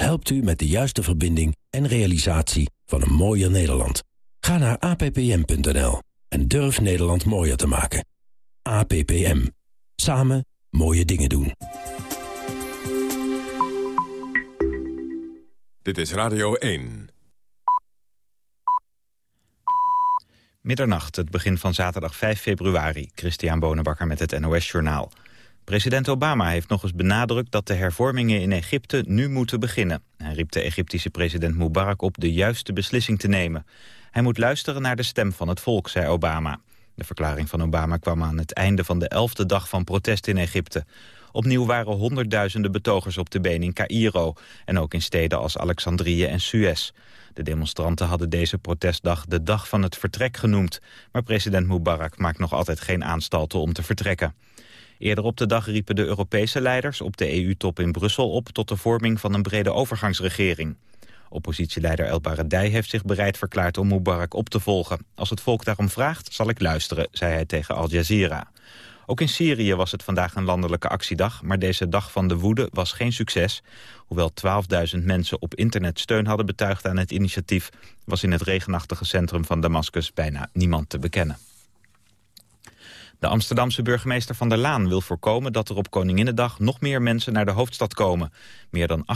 helpt u met de juiste verbinding en realisatie van een mooier Nederland. Ga naar appm.nl en durf Nederland mooier te maken. APPM. Samen mooie dingen doen. Dit is Radio 1. Middernacht, het begin van zaterdag 5 februari. Christian Bonenbakker met het NOS Journaal. President Obama heeft nog eens benadrukt dat de hervormingen in Egypte nu moeten beginnen. Hij riep de Egyptische president Mubarak op de juiste beslissing te nemen. Hij moet luisteren naar de stem van het volk, zei Obama. De verklaring van Obama kwam aan het einde van de elfde dag van protest in Egypte. Opnieuw waren honderdduizenden betogers op de been in Cairo... en ook in steden als Alexandrië en Suez. De demonstranten hadden deze protestdag de dag van het vertrek genoemd... maar president Mubarak maakt nog altijd geen aanstalten om te vertrekken. Eerder op de dag riepen de Europese leiders op de EU-top in Brussel op... tot de vorming van een brede overgangsregering. Oppositieleider El Baradei heeft zich bereid verklaard om Mubarak op te volgen. Als het volk daarom vraagt, zal ik luisteren, zei hij tegen Al Jazeera. Ook in Syrië was het vandaag een landelijke actiedag... maar deze dag van de woede was geen succes. Hoewel 12.000 mensen op internet steun hadden betuigd aan het initiatief... was in het regenachtige centrum van Damascus bijna niemand te bekennen. De Amsterdamse burgemeester Van der Laan wil voorkomen dat er op Koninginnedag nog meer mensen naar de hoofdstad komen. Meer dan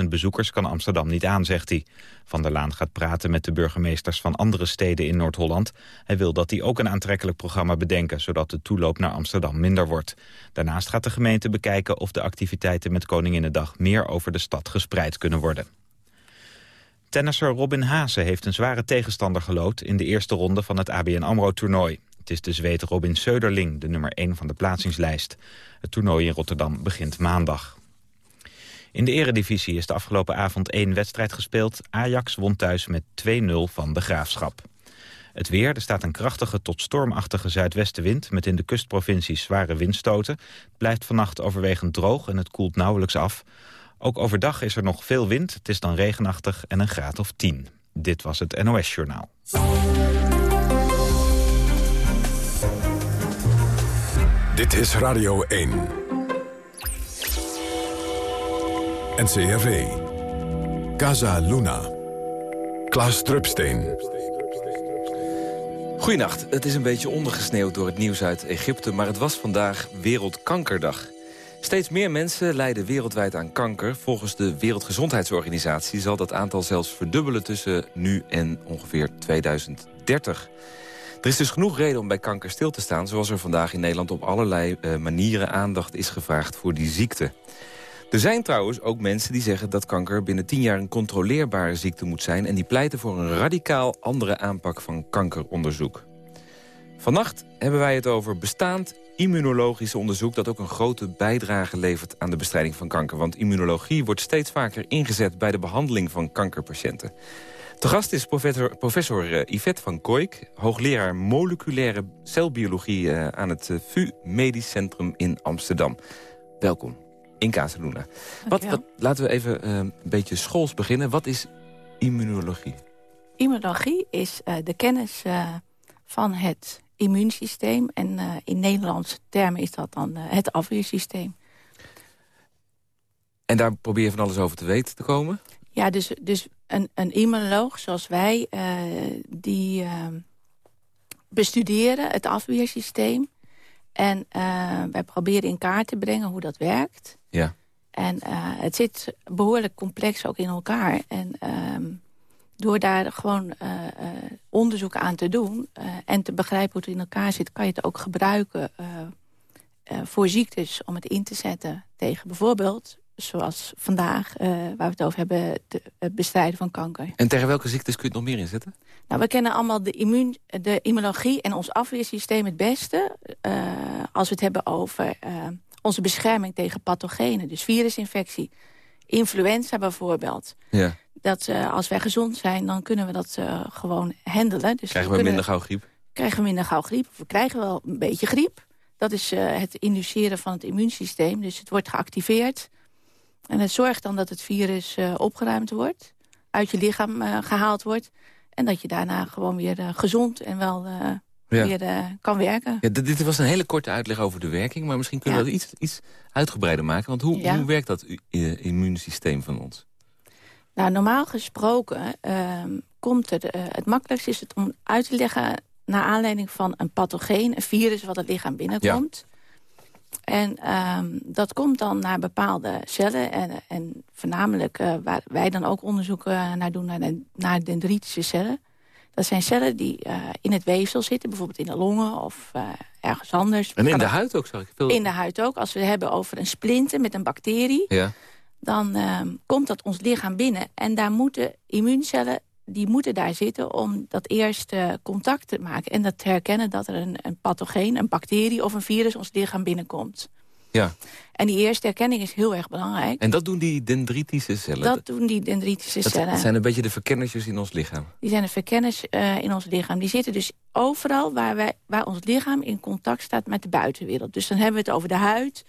800.000 bezoekers kan Amsterdam niet aan, zegt hij. Van der Laan gaat praten met de burgemeesters van andere steden in Noord-Holland. Hij wil dat die ook een aantrekkelijk programma bedenken, zodat de toeloop naar Amsterdam minder wordt. Daarnaast gaat de gemeente bekijken of de activiteiten met Koninginnedag meer over de stad gespreid kunnen worden. Tennisser Robin Haase heeft een zware tegenstander gelood in de eerste ronde van het ABN AMRO-toernooi. Het is de Zweed Robin Söderling, de nummer 1 van de plaatsingslijst. Het toernooi in Rotterdam begint maandag. In de eredivisie is de afgelopen avond één wedstrijd gespeeld. Ajax won thuis met 2-0 van de Graafschap. Het weer, er staat een krachtige tot stormachtige zuidwestenwind... met in de kustprovincies zware windstoten. Het blijft vannacht overwegend droog en het koelt nauwelijks af. Ook overdag is er nog veel wind, het is dan regenachtig en een graad of 10. Dit was het NOS Journaal. Dit is Radio 1. NCRV. Casa Luna. Klaas Drupsteen. Goedenacht. Het is een beetje ondergesneeuwd door het nieuws uit Egypte... maar het was vandaag Wereldkankerdag. Steeds meer mensen lijden wereldwijd aan kanker. Volgens de Wereldgezondheidsorganisatie zal dat aantal zelfs verdubbelen... tussen nu en ongeveer 2030. Er is dus genoeg reden om bij kanker stil te staan... zoals er vandaag in Nederland op allerlei uh, manieren aandacht is gevraagd voor die ziekte. Er zijn trouwens ook mensen die zeggen dat kanker binnen 10 jaar een controleerbare ziekte moet zijn... en die pleiten voor een radicaal andere aanpak van kankeronderzoek. Vannacht hebben wij het over bestaand immunologisch onderzoek... dat ook een grote bijdrage levert aan de bestrijding van kanker. Want immunologie wordt steeds vaker ingezet bij de behandeling van kankerpatiënten. De gast is professor, professor uh, Yvette van Kooik... hoogleraar moleculaire celbiologie uh, aan het uh, VU Medisch Centrum in Amsterdam. Welkom in Casaluna. Wat, wat, laten we even een beetje schools beginnen. Wat is immunologie? Immunologie is de kennis van het immuunsysteem. En in Nederlandse termen is dat dan het afweersysteem. En daar probeer je van alles over te weten te komen? Ja, dus, dus een, een immunoloog zoals wij, uh, die uh, bestuderen het afweersysteem. En uh, wij proberen in kaart te brengen hoe dat werkt. Ja. En het zit behoorlijk complex ook in elkaar. En ehm, door daar gewoon onderzoek aan te doen... en te begrijpen hoe het in elkaar zit... kan je het ook gebruiken voor ziektes om het in te zetten tegen bijvoorbeeld zoals vandaag, uh, waar we het over hebben, de, het bestrijden van kanker. En tegen welke ziektes kun je het nog meer inzetten? Nou, we kennen allemaal de, immuun, de immunologie en ons afweersysteem het beste... Uh, als we het hebben over uh, onze bescherming tegen pathogenen. Dus virusinfectie, influenza bijvoorbeeld. Ja. Dat als wij gezond zijn, dan kunnen we dat gewoon handelen. Dus krijgen we, we minder gauw griep? Krijgen we minder gauw griep. We krijgen wel een beetje griep. Dat is het induceren van het immuunsysteem. Dus het wordt geactiveerd... En het zorgt dan dat het virus uh, opgeruimd wordt, uit je lichaam uh, gehaald wordt. En dat je daarna gewoon weer uh, gezond en wel ja. weer kan werken. Ja, dit was een hele korte uitleg over de werking. Maar misschien kunnen we dat iets, iets uitgebreider maken. Want hoe, hoe werkt dat immuunsysteem van ons? Nou, normaal gesproken ehm, komt het... Uh, het makkelijkste is het om uit te leggen... naar aanleiding van een pathogeen, een virus wat het lichaam binnenkomt. En ehm, dat komt dan naar bepaalde cellen. En, en voornamelijk uh, waar wij dan ook onderzoek naar doen... naar, de, naar dendritische cellen. Dat zijn cellen die uh, in het weefsel zitten. Bijvoorbeeld in de longen of uh, ergens anders. En in de huid ook, zag ik. Veel... In de huid ook. Als we het hebben over een splinter met een bacterie... Ja. dan uh, komt dat ons lichaam binnen. En daar moeten immuuncellen die moeten daar zitten om dat eerste contact te maken. En dat te herkennen dat er een, een pathogeen, een bacterie of een virus ons lichaam binnenkomt. Ja. En die eerste herkenning is heel erg belangrijk. En dat doen die dendritische cellen? Dat doen die dendritische dat, cellen. Dat zijn een beetje de verkennertjes in ons lichaam? Die zijn de verkenners uh, in ons lichaam. Die zitten dus overal waar, wij, waar ons lichaam in contact staat met de buitenwereld. Dus dan hebben we het over de huid,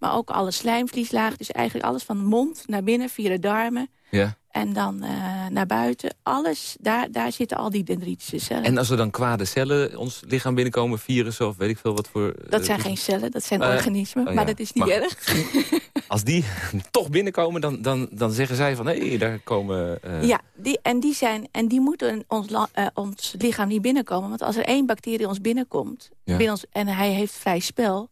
maar ook alle slijmvlieslagen. Dus eigenlijk alles van de mond naar binnen via de darmen. Ja. En dan uh, naar buiten. Alles, daar, daar zitten al die dendritische cellen. En als er dan kwade cellen ons lichaam binnenkomen, virussen of weet ik veel wat voor... Uh, dat zijn geen cellen, dat zijn uh, organismen. Oh, maar ja. dat is niet maar, erg. Als die toch binnenkomen, dan, dan, dan zeggen zij van... hé, hey, daar komen... Ja, die, en, die zijn, en die moeten ons, ons lichaam niet binnenkomen. Want als er één bacterie ons binnenkomt... Ja. Binnen ons, en hij heeft vrij spel...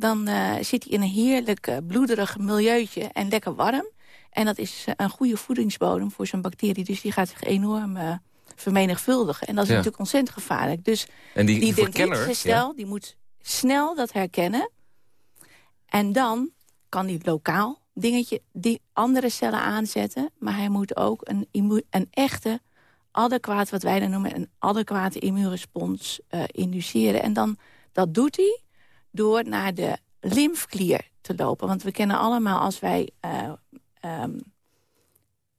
dan zit hij in een heerlijk bloederig milieuutje en lekker warm... En dat is eh, een goede voedingsbodem voor zo'n bacterie. Dus die gaat zich enorm vermenigvuldigen. En dat is ja. natuurlijk ontzettend gevaarlijk. Dus en die, die stel, ja. die moet snel dat herkennen. En dan kan die lokaal dingetje die andere cellen aanzetten. Maar hij moet ook een, een echte, adequaat, wat wij dan noemen... een adequate immuunrespons induceren. En dan, dat doet hij door naar de lymfklier te lopen. Want we kennen allemaal als wij... Uh, um,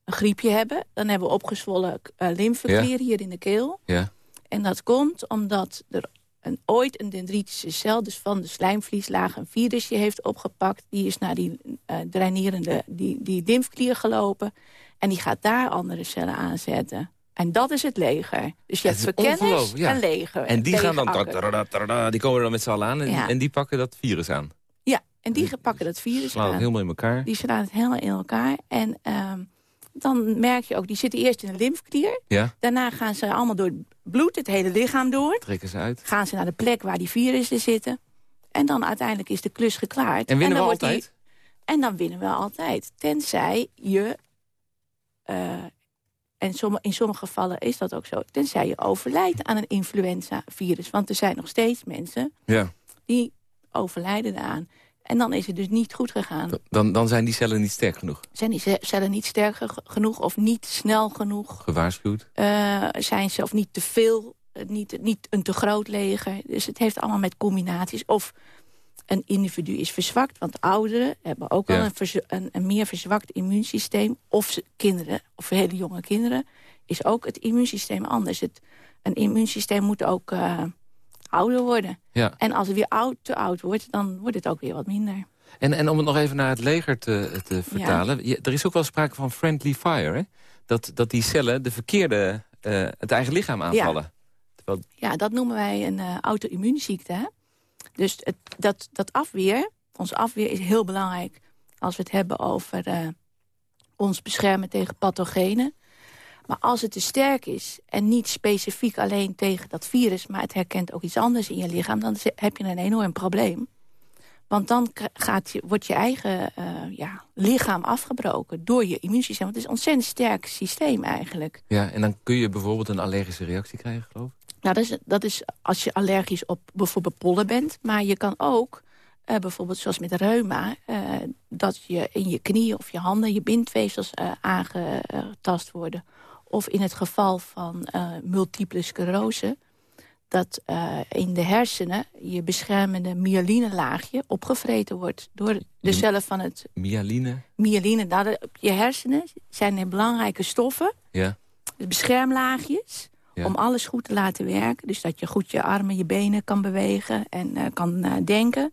een griepje hebben. Dan hebben we opgezwollen uh, lymfeklier ja. hier in de keel. Ja. En dat komt omdat er een, ooit een dendritische cel... dus van de slijmvlieslaag een virusje heeft opgepakt. Die is naar die uh, drainerende die, die lymfeklier gelopen. En die gaat daar andere cellen aanzetten. En dat is het leger. Dus je hebt verkenners ja. en leger. En die gaan dan, tarada, tarada, die komen dan met z'n allen aan en, ja. en die pakken dat virus aan. Ja, en die pakken dat virus slaan aan. het helemaal in elkaar. Die slaan het helemaal in elkaar. En um, dan merk je ook, die zitten eerst in de lymfeklier. Ja. Daarna gaan ze allemaal door het bloed, het hele lichaam door. Trekken ze uit. Gaan ze naar de plek waar die virussen zitten. En dan uiteindelijk is de klus geklaard. En winnen en we altijd? Die, en dan winnen we altijd. Tenzij je... Uh, en in sommige gevallen is dat ook zo. Tenzij je overlijdt aan een influenza-virus. Want er zijn nog steeds mensen ja. die overlijden eraan. En dan is het dus niet goed gegaan. Dan, dan zijn die cellen niet sterk genoeg? Zijn die cellen niet sterk genoeg of niet snel genoeg? Gewaarschuwd? Uh, zijn ze of niet te veel, niet, niet een te groot leger. Dus het heeft allemaal met combinaties. Of een individu is verzwakt, want ouderen hebben ook Ja. al een, een, een meer verzwakt immuunsysteem. Of ze, kinderen, of hele jonge kinderen, is ook het immuunsysteem anders. Het, een immuunsysteem moet ook uh, ouder worden. Ja. En als het weer oud, te oud wordt, dan wordt het ook weer wat minder. En, en om het nog even naar het leger te, te vertalen. Ja. er is ook wel sprake van friendly fire. Hè? Dat, dat die cellen de verkeerde, uh, het eigen lichaam aanvallen. Ja, Terwijl... ja dat noemen wij een uh, auto-immuunziekte. Dus het, dat, dat afweer, ons afweer is heel belangrijk... als we het hebben over uh, ons beschermen tegen pathogenen. Maar als het te sterk is en niet specifiek alleen tegen dat virus... maar het herkent ook iets anders in je lichaam... dan heb je een enorm probleem. Want dan gaat je, wordt je eigen uh, ja, lichaam afgebroken door je immuunsysteem. Het is een ontzettend sterk systeem eigenlijk. Ja, en dan kun je bijvoorbeeld een allergische reactie krijgen, geloof ik? Nou, dat is, dat is als je allergisch op bijvoorbeeld pollen bent. Maar je kan ook, uh, bijvoorbeeld zoals met reuma... Uh, dat je in je knieën of je handen je bindweefsels uh, aangetast worden. Of in het geval van multiple sclerose... dat in de hersenen je beschermende myeline-laagje opgevreten wordt... door de cellen van het... Myeline? Myeline. Nou, de, je hersenen zijn er belangrijke stoffen. Ja. Beschermlaagjes... Ja. Om alles goed te laten werken. Dus dat je goed je armen, je benen kan bewegen en uh, kan uh, denken.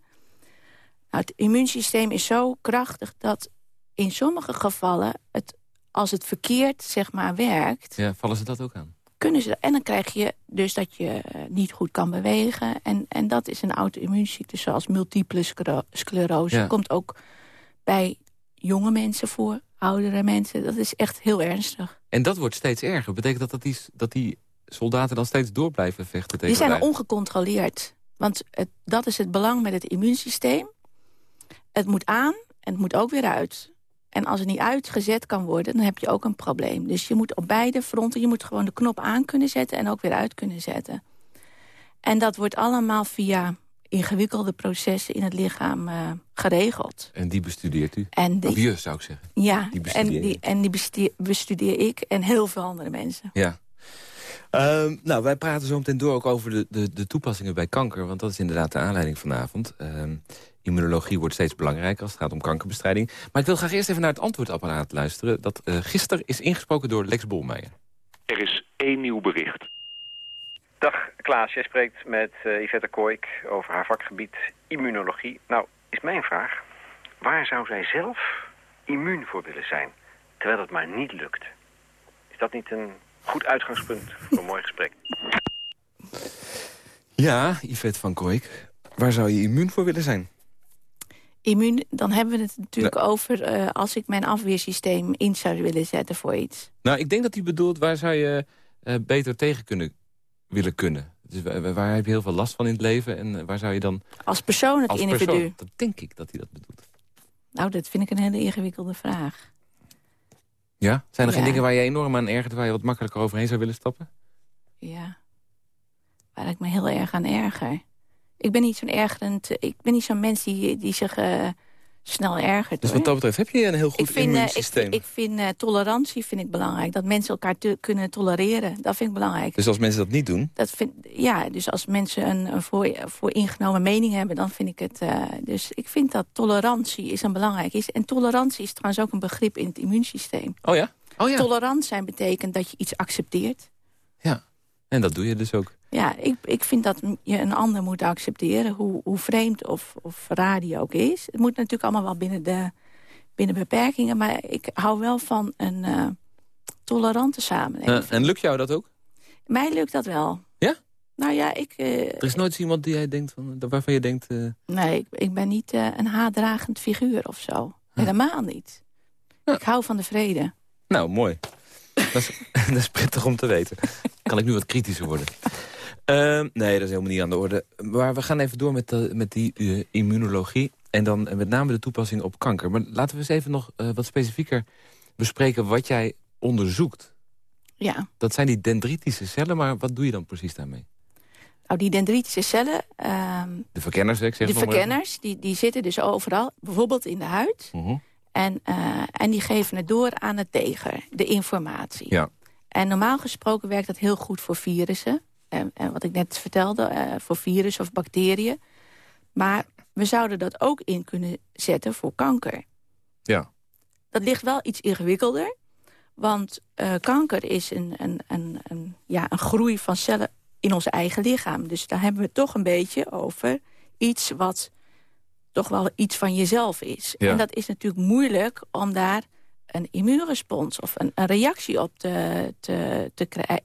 Nou, het immuunsysteem is zo krachtig dat in sommige gevallen... Het, als het verkeerd zeg maar, werkt... Ja, vallen ze dat ook aan? Kunnen ze, en dan krijg je dus dat je uh, niet goed kan bewegen. En, en dat is een auto-immuunziekte zoals multiple sclerose. Ja. Komt ook bij jonge mensen voor. oudere mensen. Dat is echt heel ernstig. En dat wordt steeds erger. Betekent dat dat die, dat die soldaten dan steeds door blijven vechten tegen Die zijn ongecontroleerd. Want het, dat is het belang met het immuunsysteem. Het moet aan en het moet ook weer uit. En als het niet uitgezet kan worden, dan heb je ook een probleem. Dus je moet op beide fronten, je moet gewoon de knop aan kunnen zetten... en ook weer uit kunnen zetten. En dat wordt allemaal via ingewikkelde processen in het lichaam eh, geregeld. En die bestudeert u? En Of die, je, zou ik zeggen. ja, die en die, en die bestudeer, bestudeer ik en heel veel andere mensen. Ja. Ehm, nou, wij praten zo meteen door ook over de, de, de toepassingen bij kanker. Want dat is inderdaad de aanleiding vanavond. Ehm, immunologie wordt steeds belangrijker als het gaat om kankerbestrijding. Maar ik wil graag eerst even naar het antwoordapparaat luisteren. Dat eh gisteren is ingesproken door Lex Bolmeijer. Er is één nieuw bericht. Dag Klaas, jij spreekt met eh, Yvette Kooik over haar vakgebied immunologie. Nou, is mijn vraag, waar zou zij zelf immuun voor willen zijn, terwijl het maar niet lukt? Is dat niet een goed uitgangspunt voor een mooi gesprek? Ja, Yvette van Kooik. Waar zou je immuun voor willen zijn? Immuun, dan hebben we het natuurlijk over eh, als ik mijn afweersysteem in zou willen zetten voor iets. Nou, ik denk dat hij bedoelt waar zou je eh, beter tegen kunnen willen kunnen. Dus waar, waar heb je heel veel last van in het leven en eh, waar zou je dan Als persoon, het als individu. persoon... Dat denk ik dat hij dat bedoelt. Nou, dat vind ik een hele ingewikkelde vraag. Ja? Zijn er geen dingen waar je enorm aan ergert... waar je wat makkelijker overheen zou willen stappen? Ja. Waar ik me heel erg aan erger. Ik ben niet zo'n ergerend... Ik ben niet zo'n mens die, die zich eh, snel ergert. Dus wat dat betreft heb je een heel goed ik vind, eh, immuunsysteem. ik, ik vind eh, tolerantie vind ik belangrijk. Dat mensen elkaar te, kunnen tolereren. Dat vind ik belangrijk. Dus als mensen dat niet doen... Dat vind, ja, dus als mensen een, een voor, voor ingenomen mening hebben, dan vind ik het... eh, dus ik vind dat tolerantie is een belangrijk is. En tolerantie is trouwens ook een begrip in het immuunsysteem. Oh ja? Oh ja. Tolerant zijn betekent dat je iets accepteert. En dat doe je dus ook. Ja, ik, ik vind dat je een ander moet accepteren, hoe, hoe vreemd of, of raar die ook is. Het moet natuurlijk allemaal wel binnen de binnen beperkingen, maar ik hou wel van een eh, tolerante samenleving. Eh, en lukt jou dat ook? Mij lukt dat wel. Ja? Nou ja, ik, eh, Er is nooit iemand die jij denkt van, waarvan je denkt... nee, ik, ik ben niet een haatdragend figuur of zo. Helemaal niet. Ik hou van de vrede. Nou, mooi. dat, is, dat is prettig om te weten. Kan ik nu wat kritischer worden? Ehm, nee, dat is helemaal niet aan de orde. Maar we gaan even door met, de, met die eh, immunologie. En dan eh, met name de toepassing op kanker. Maar laten we eens even nog eh, wat specifieker bespreken wat jij onderzoekt. Ja. Dat zijn die dendritische cellen, maar wat doe je dan precies daarmee? Nou, die dendritische cellen, ehm, De verkenners, ik zeg de maar verkenners, die, die zitten dus overal. Bijvoorbeeld in de huid. Mhm. En, eh, en die geven het door aan het teger, de informatie. Ja. En normaal gesproken werkt dat heel goed voor virussen. En, en wat ik net vertelde, eh, voor virussen of bacteriën. Maar we zouden dat ook in kunnen zetten voor kanker. Ja. Dat ligt wel iets ingewikkelder. Want eh, kanker is een, een, een, een, ja, een groei van cellen in ons eigen lichaam. Dus daar hebben we het toch een beetje over iets wat toch wel iets van jezelf is. Ja. En dat is natuurlijk moeilijk om daar een immuunrespons of een, een reactie op te, te,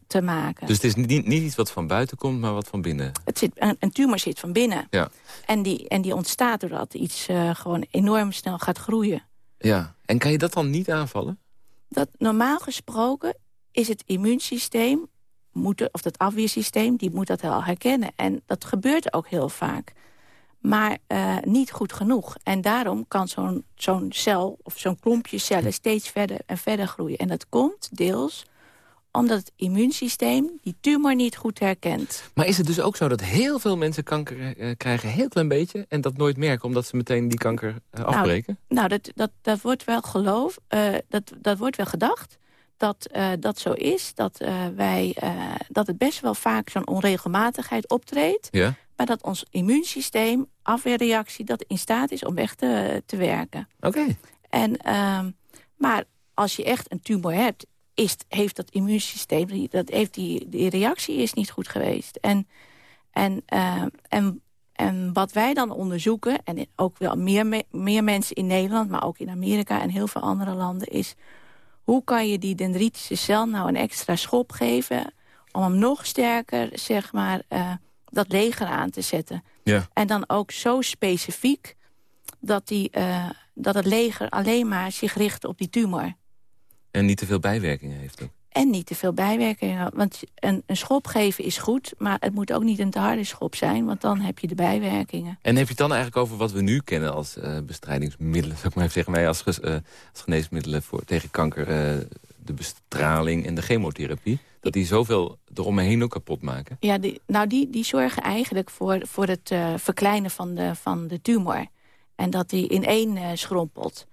te, maken. Dus het is niet, niet iets wat van buiten komt, maar wat van binnen. Het zit, een, een tumor zit van binnen. Ja. En, die, en die ontstaat doordat iets eh, gewoon enorm snel gaat groeien. Ja. En kan je dat dan niet aanvallen? dat normaal gesproken is het immuunsysteem, moet, of het afweersysteem, die moet dat wel herkennen. En dat gebeurt ook heel vaak. Maar eh, niet goed genoeg. En daarom kan zo'n zo'n cel of zo'n klompje cellen steeds verder en verder groeien. En dat komt deels omdat het immuunsysteem die tumor niet goed herkent. Maar is het dus ook zo dat heel veel mensen kanker eh, krijgen, heel klein beetje... en dat nooit merken, omdat ze meteen die kanker eh, afbreken? Nou, dat, dat, dat wordt wel geloof, dat, dat wordt wel gedacht dat dat zo is. Dat, wij, dat het best wel vaak zo'n onregelmatigheid optreedt. Ja? Maar dat ons immuunsysteem, afweerreactie, dat in staat is om echt te, te werken. Oké. En, ehm, maar als je echt een tumor hebt, is, heeft dat immuunsysteem, die- dat heeft die, die reactie is niet goed geweest. En, en, ehm, en, en wat wij dan onderzoeken, en ook wel meer, me- meer mensen in Nederland, maar ook in Amerika en heel veel andere landen, is hoe kan je die dendritische cel nou een extra schop geven om hem nog sterker, zeg maar, eh, dat leger aan te zetten. Ja. En dan ook zo specifiek dat die, eh, dat het leger alleen maar zich richt op die tumor. En niet te veel bijwerkingen heeft ook. En niet te veel bijwerkingen. Want een, een schop geven is goed, maar het moet ook niet een te harde schop zijn... want dan heb je de bijwerkingen. En heb je het dan eigenlijk over wat we nu kennen als uh, bestrijdingsmiddelen... zou ik maar even zeggen, als, uh, als geneesmiddelen voor, tegen kanker... De bestraling en de chemotherapie... dat die zoveel eromheen ook kapot maken? Ja, die, nou die, die zorgen eigenlijk voor, voor het verkleinen van de, van de tumor. En dat die in één schrompelt.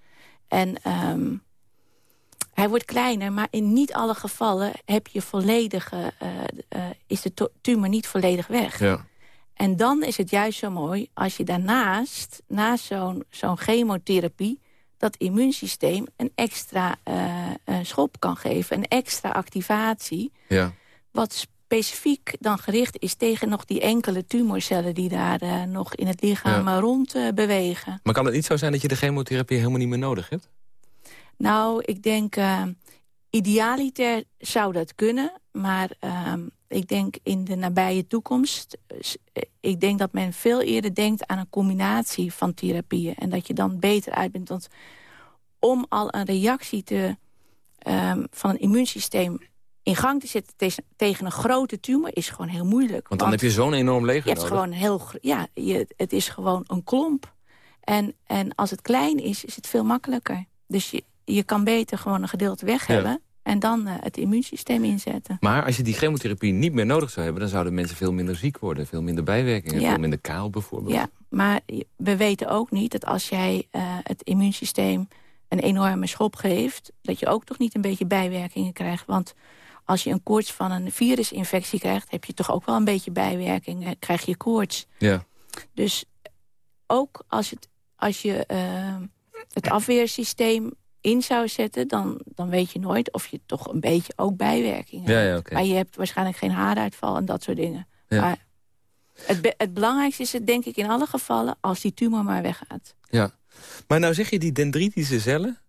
En... Um, hij wordt kleiner, maar in niet alle gevallen heb je volledige, uh, uh, is de tumor niet volledig weg. Ja. En dan is het juist zo mooi als je daarnaast, naast zo'n zo'n chemotherapie... dat immuunsysteem een extra uh, schop kan geven, een extra activatie... Ja. wat specifiek dan gericht is tegen nog die enkele tumorcellen... die daar nog in het lichaam rond bewegen. Maar kan het niet zo zijn dat je de chemotherapie helemaal niet meer nodig hebt? Nou, ik denk, idealiter zou dat kunnen. Maar uh, ik denk in de nabije toekomst... Eh, ik denk dat men veel eerder denkt aan een combinatie van therapieën. En dat je dan beter uit bent. Want om al een reactie te, um, van een immuunsysteem in gang te zetten tegen een grote tumor is gewoon heel moeilijk. Want dan heb je zo'n enorm leger je hebt Gewoon heel, ja, je, het is gewoon een klomp. En, en als het klein is, is het veel makkelijker. Dus je, je kan beter gewoon een gedeelte weg hebben... en dan uh, het immuunsysteem inzetten. Maar als je die chemotherapie niet meer nodig zou hebben... dan zouden mensen veel minder ziek worden. Veel minder bijwerkingen, veel minder kaal bijvoorbeeld. Ja, maar we weten ook niet dat als jij uh, het immuunsysteem... een enorme schop geeft... dat je ook toch niet een beetje bijwerkingen krijgt. Want als je een koorts van een virusinfectie krijgt... heb je toch ook wel een beetje bijwerkingen. Krijg je koorts. Ja. Dus ook als, het, als je uh, het afweersysteem in zou zetten... Dan, dan weet je nooit of je toch een beetje ook bijwerkingen ja, hebt. Maar je hebt waarschijnlijk geen haaruitval en dat soort dingen. Ja. Maar het, het belangrijkste is het denk ik in alle gevallen... als die tumor maar weggaat. Ja, maar nou zeg je die dendritische cellen...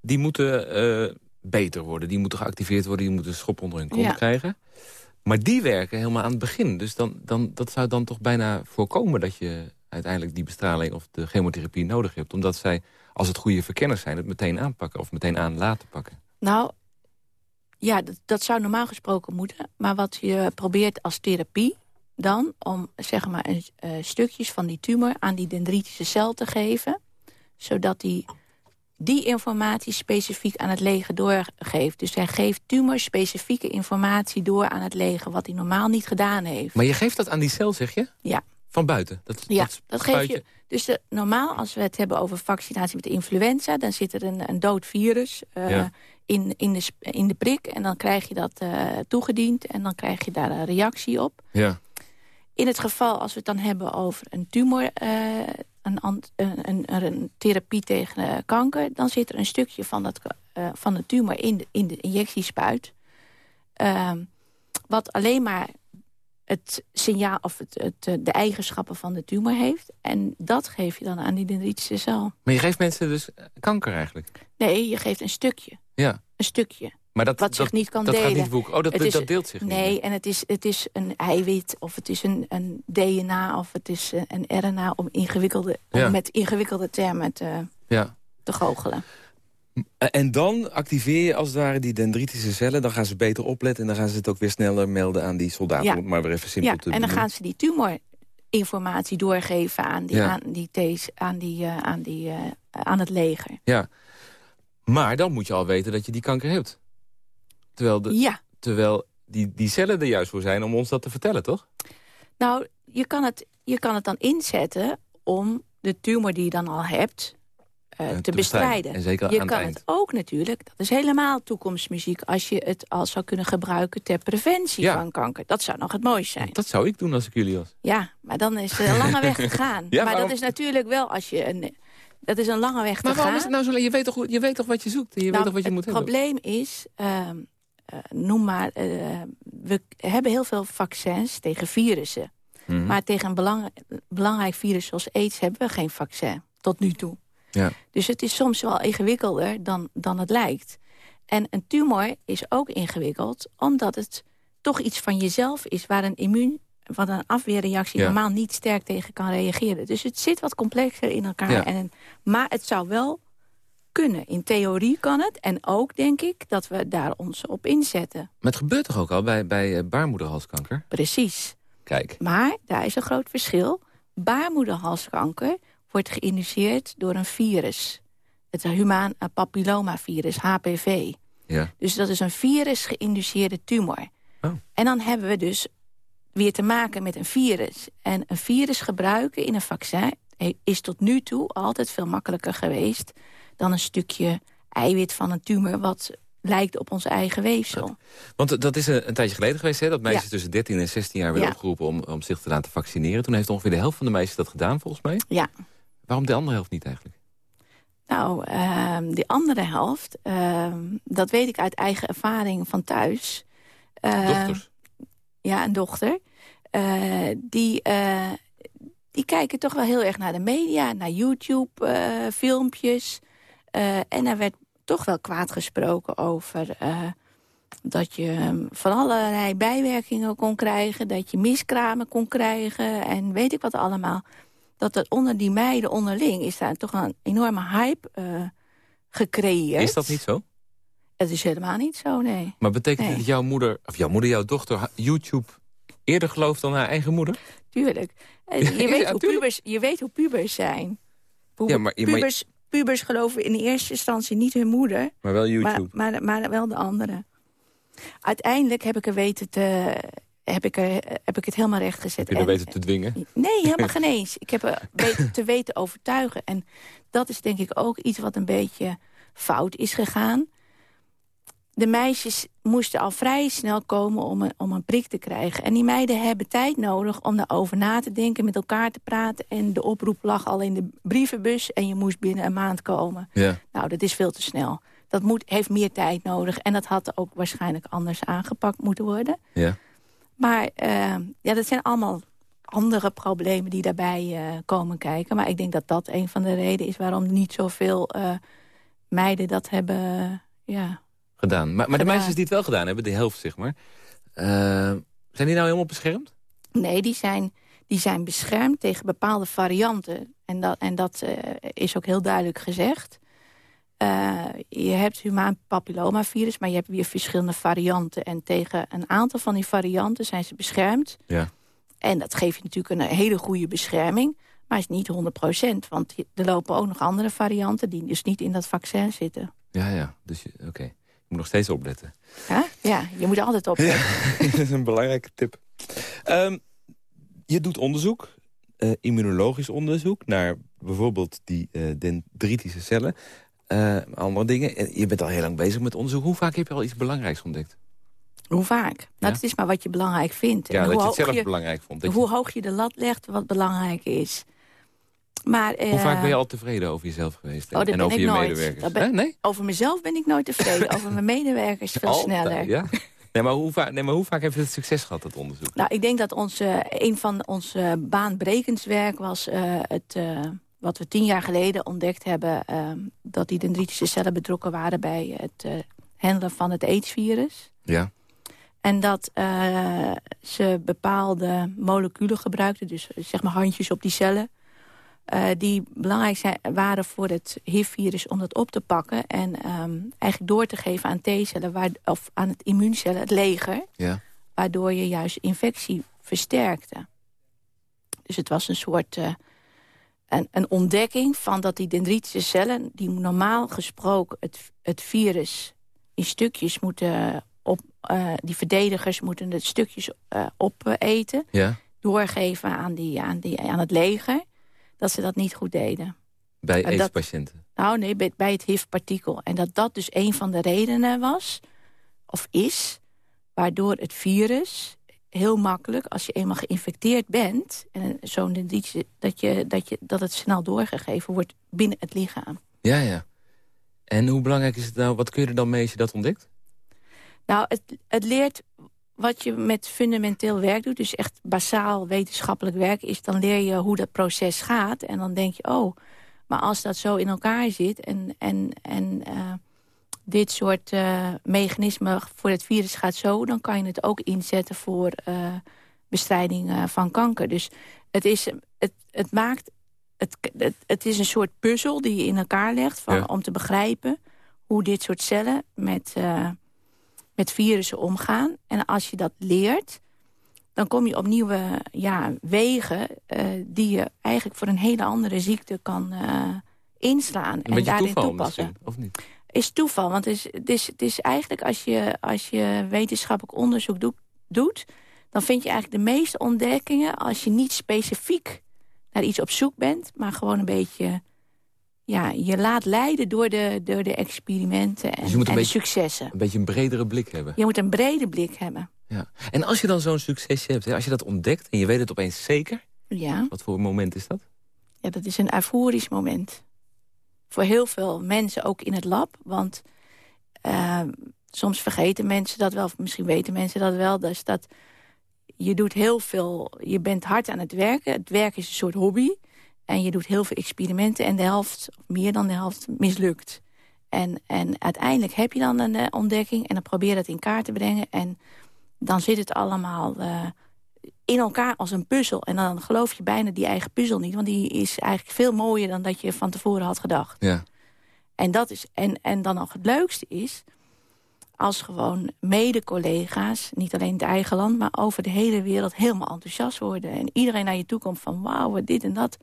die moeten uh, beter worden, die moeten geactiveerd worden... die moeten schop onder hun kont krijgen. Maar die werken helemaal aan het begin. Dus dan, dan, dat zou dan toch bijna voorkomen dat je uiteindelijk die bestraling of de chemotherapie nodig hebt. Omdat zij als het goede verkenners zijn, het meteen aanpakken of meteen aan laten pakken? Nou, ja, dat, dat zou normaal gesproken moeten. Maar wat je probeert als therapie dan... om zeg maar een, uh, stukjes van die tumor aan die dendritische cel te geven... zodat die die informatie specifiek aan het leger doorgeeft. Dus hij geeft tumorspecifieke informatie door aan het leger... wat hij normaal niet gedaan heeft. Maar je geeft dat aan die cel, zeg je? Ja. Van buiten? Dat, ja, dat, geef je. Dus normaal, als we het hebben over vaccinatie met de influenza... dan zit er een, een dood virus uh, in, in, de, in de prik. En dan krijg je dat uh, toegediend en dan krijg je daar een reactie op. Ja. In het geval, als we het dan hebben over een tumor... Uh, een, een, een, een, therapie tegen kanker... dan zit er een stukje van, dat, van de tumor in de, in de injectiespuit... Ehm, wat alleen maar het signaal of het, het, eh, de eigenschappen van de tumor heeft. En dat geef je dan aan die dendritische cel. Maar je geeft mensen dus eh, kanker eigenlijk? Nee, je geeft een stukje. Ja. Een stukje. Maar dat, wat zich niet kan dat delen. Gaat niet. Oh, dat, is, dat deelt zich nee, niet. Nee, en het is, het is een eiwit, of het is een, een DNA, of het is eh, een RNA... om, ingewikkelde, om met ingewikkelde termen te, ja. te goochelen. En dan activeer je als het ware die dendritische cellen. Dan gaan ze beter opletten en dan gaan ze het ook weer sneller melden aan die soldaten. Ja. Maar weer even simpel ja, te en dan gaan ze die tumorinformatie doorgeven aan, die, aan, die thees, aan, die, uh, aan, die, uh, aan het leger. Ja, maar dan moet je al weten dat je die kanker hebt. Terwijl, de, ja. terwijl die, die cellen er juist voor zijn om ons dat te vertellen, toch? Nou, je kan het, je kan het dan inzetten om de tumor die je dan al hebt uh, te, bestrijden. En zeker je aan kan het, het, ook natuurlijk, dat is helemaal toekomstmuziek... als je het al zou kunnen gebruiken ter preventie van kanker. Dat zou nog het mooiste zijn. Dat zou ik doen als ik jullie was. Ja, maar dan is er een lange weg te gaan. Ja, maar, dat is natuurlijk wel als je... Een, dat is een lange weg maar te gaan. Maar is het nou zo? Je weet toch, je weet toch wat je zoekt? Je nou, weet toch wat je moet hebben? Het probleem is... Uh, uh, noem maar, uh, we hebben heel veel vaccins tegen virussen. Mm -hmm. Maar tegen een belang, belangrijk virus zoals aids hebben we geen vaccin. Tot nu toe. Ja. Dus het is soms wel ingewikkelder dan, dan het lijkt. En een tumor is ook ingewikkeld, omdat het toch iets van jezelf is... waar een immuun, wat een afweerreactie Ja. normaal niet sterk tegen kan reageren. Dus het zit wat complexer in elkaar. Ja. En, maar het zou wel kunnen. In theorie kan het. En ook denk ik dat we daar ons op inzetten. Maar het gebeurt toch ook al bij, bij eh, baarmoederhalskanker? Precies. Kijk. Maar daar is een groot verschil. Baarmoederhalskanker wordt geïnduceerd door een virus. Het humaan papillomavirus, HPV. Ja. Dus dat is een virus-geïnduceerde tumor. Oh. En dan hebben we dus weer te maken met een virus. En een virus gebruiken in een vaccin is tot nu toe altijd veel makkelijker geweest... dan een stukje eiwit van een tumor wat lijkt op ons eigen weefsel. Want dat is een, een tijdje geleden geweest, hè? Dat meisjes Ja. tussen 13 en 16 jaar werden Ja. opgeroepen om, om zich te laten vaccineren. Toen heeft ongeveer de helft van de meisjes dat gedaan, volgens mij. Ja. Waarom de andere helft niet eigenlijk? Nou, ehm, die andere helft, ehm, dat weet ik uit eigen ervaring van thuis. Ehm, Dochters. Ja, een dochter. Eh, die, eh, die kijken toch wel heel erg naar de media, naar YouTube-filmpjes. Eh, en er werd toch wel kwaad gesproken over dat je van allerlei bijwerkingen kon krijgen. Dat je miskramen kon krijgen en weet ik wat allemaal. Dat er onder die meiden onderling is daar toch een enorme hype eh, gecreëerd. Is dat niet zo? Het is helemaal niet zo, nee. Maar betekent Nee. dat jouw moeder, of jouw moeder, jouw dochter, YouTube eerder gelooft dan haar eigen moeder? Tuurlijk. En je, Ja, weet hoe pubers, je weet hoe pubers zijn. Puber- Ja, maar- maar- pubers, pubers geloven in eerste instantie niet hun moeder, Maar wel maar, maar, maar wel de andere. Uiteindelijk heb ik er weten te... Heb ik, er, heb ik het helemaal recht gezet. Heb je er En- weten te dwingen? Nee, helemaal geen eens. Ik heb er weten te weten overtuigen. En dat is denk ik ook iets wat een beetje fout is gegaan. De meisjes moesten al vrij snel komen om een, om een prik te krijgen. En die meiden hebben tijd nodig om daarover na te denken, met elkaar te praten. En de oproep lag al in de brievenbus en je moest binnen een maand komen. Ja. Nou, dat is veel te snel. Dat moet, heeft meer tijd nodig. En dat had ook waarschijnlijk anders aangepakt moeten worden. ja. Maar eh, ja, dat zijn allemaal andere problemen die daarbij eh, komen kijken. Maar ik denk dat dat een van de redenen is... waarom niet zoveel eh, meiden dat hebben... ja. Gedaan. Maar, maar de meisjes die het wel gedaan hebben, de helft zeg maar... eh, zijn die nou helemaal beschermd? Nee, die zijn, die zijn beschermd tegen bepaalde varianten. En dat, en dat is ook heel duidelijk gezegd. Eh, je hebt humaan papillomavirus, maar je hebt weer verschillende varianten. En tegen een aantal van die varianten zijn ze beschermd. Ja. En dat geeft je natuurlijk een hele goede bescherming. Maar is niet 100% want er lopen ook nog andere varianten... die dus niet in dat vaccin zitten. Ja, ja. Dus oké. Je moet nog steeds opletten. Ja, ja je moet altijd op. dat is een belangrijke tip. Ehm, je doet onderzoek, eh, immunologisch onderzoek... naar bijvoorbeeld die eh, dendritische cellen. Eh, andere dingen. En je bent al heel lang bezig met onderzoek. Hoe vaak heb je al iets belangrijks ontdekt? Hoe vaak? Nou, Ja. het is maar wat je belangrijk vindt. Ja, En dat hoe je het zelf je- belangrijk vond. Dat je- hoe hoog je de lat legt, wat belangrijk is. Maar, hoe eh, vaak ben je al tevreden over jezelf geweest? Oh, dat en over je nooit. medewerkers? Dat ben-? Nee? Over mezelf ben ik nooit tevreden. over mijn medewerkers veel Altijd, sneller. Ja? Nee, maar hoe vaak, nee, maar hoe vaak heeft het succes gehad, dat onderzoek? Nou, ik denk dat onze, een van onze baanbrekend werk was... eh, het, eh, wat we tien jaar geleden ontdekt hebben... eh, dat die dendritische cellen betrokken waren bij het eh, handelen van het AIDS-virus. Ja. En dat eh, ze bepaalde moleculen gebruikten, dus zeg maar handjes op die cellen... eh, die belangrijk zijn, waren voor het HIV-virus om dat op te pakken... en ehm, eigenlijk door te geven aan T-cellen, of aan het immuuncellen, het leger... Ja. waardoor je juist infectie versterkte. Dus het was een soort een, een ontdekking van dat die dendritische cellen... die normaal gesproken het, het virus in stukjes moeten op... eh, die verdedigers moeten het stukjes eh, opeten... Ja. doorgeven aan, die, aan, die, aan het leger... dat ze dat niet goed deden. Bij AIDS-patiënten. Nou nee, bij, bij het HIV-partikel. En dat dat dus een van de redenen was, of is... waardoor het virus heel makkelijk, als je eenmaal geïnfecteerd bent... en zo'n dendritische, dat, je, dat, je, dat het snel doorgegeven wordt binnen het lichaam. Ja, ja. En hoe belangrijk is het nou? Wat kun je er dan mee als je dat ontdekt? Nou, het, het leert wat je met fundamenteel werk doet... dus echt basaal wetenschappelijk werk is... dan leer je hoe dat proces gaat. En dan denk je, oh, maar als dat zo in elkaar zit... en, en, en eh, dit soort eh, mechanismen voor het virus gaat zo... dan kan je het ook inzetten voor eh, bestrijding van kanker. Dus het, is, het, het maakt... Het, het, het, is een soort puzzel die je in elkaar legt... Van, om te begrijpen hoe dit soort cellen met, met virussen omgaan. En als je dat leert, dan kom je op nieuwe ja, wegen... die je eigenlijk voor een hele andere ziekte kan inslaan. en daarin toepassen. Of niet? Is toeval, want het is, het is, het is eigenlijk als je, als je wetenschappelijk onderzoek doet... dan vind je eigenlijk de meeste ontdekkingen... als je niet specifiek naar iets op zoek bent... maar gewoon een beetje... Ja, je laat leiden door de, door de experimenten en, dus en de successen. Een beetje een bredere blik hebben. Je moet een brede blik hebben. Ja. En als je dan zo'n succesje hebt, als je dat ontdekt... en je weet het opeens zeker... Ja. Wat voor moment is dat? Ja, dat is een euforisch moment voor heel veel mensen ook in het lab. Want uh, soms vergeten mensen dat wel, of misschien weten mensen dat wel. Dus dat je doet heel veel, je bent hard aan het werken. Het werk is een soort hobby. En je doet heel veel experimenten en de helft, of meer dan de helft, mislukt. En, en uiteindelijk heb je dan een uh, ontdekking en dan probeer je dat in kaart te brengen. En dan zit het allemaal uh, in elkaar als een puzzel. En dan geloof je bijna die eigen puzzel niet. Want die is eigenlijk veel mooier dan dat je van tevoren had gedacht. Ja. En, dat is, en, en dan nog het leukste is... als gewoon mede-collega's, niet alleen in het eigen land... maar over de hele wereld helemaal enthousiast worden. En iedereen naar je toe komt van wauw, dit en dat.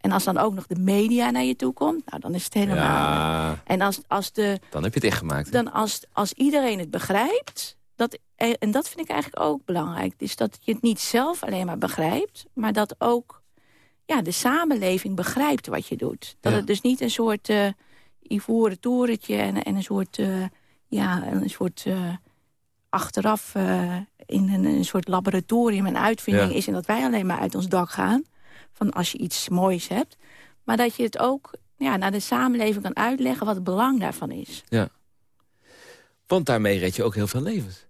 En als dan ook nog de media naar je toe komt... nou, dan is het helemaal... Ja. En als, als de... Dan heb je het echt gemaakt. Dan als, als iedereen het begrijpt dat, en dat vind ik eigenlijk ook belangrijk. Dus dat je het niet zelf alleen maar begrijpt... maar dat ook ja, de samenleving begrijpt wat je doet. Dat het dus niet een soort uh, ivoren torentje... en, en een soort, uh, ja, een soort uh, achteraf in een, een, soort laboratorium... een uitvinding is en dat wij alleen maar uit ons dak gaan. Van als je iets moois hebt. Maar dat je het ook ja, naar de samenleving kan uitleggen... wat het belang daarvan is. Ja. Want daarmee red je ook heel veel levens.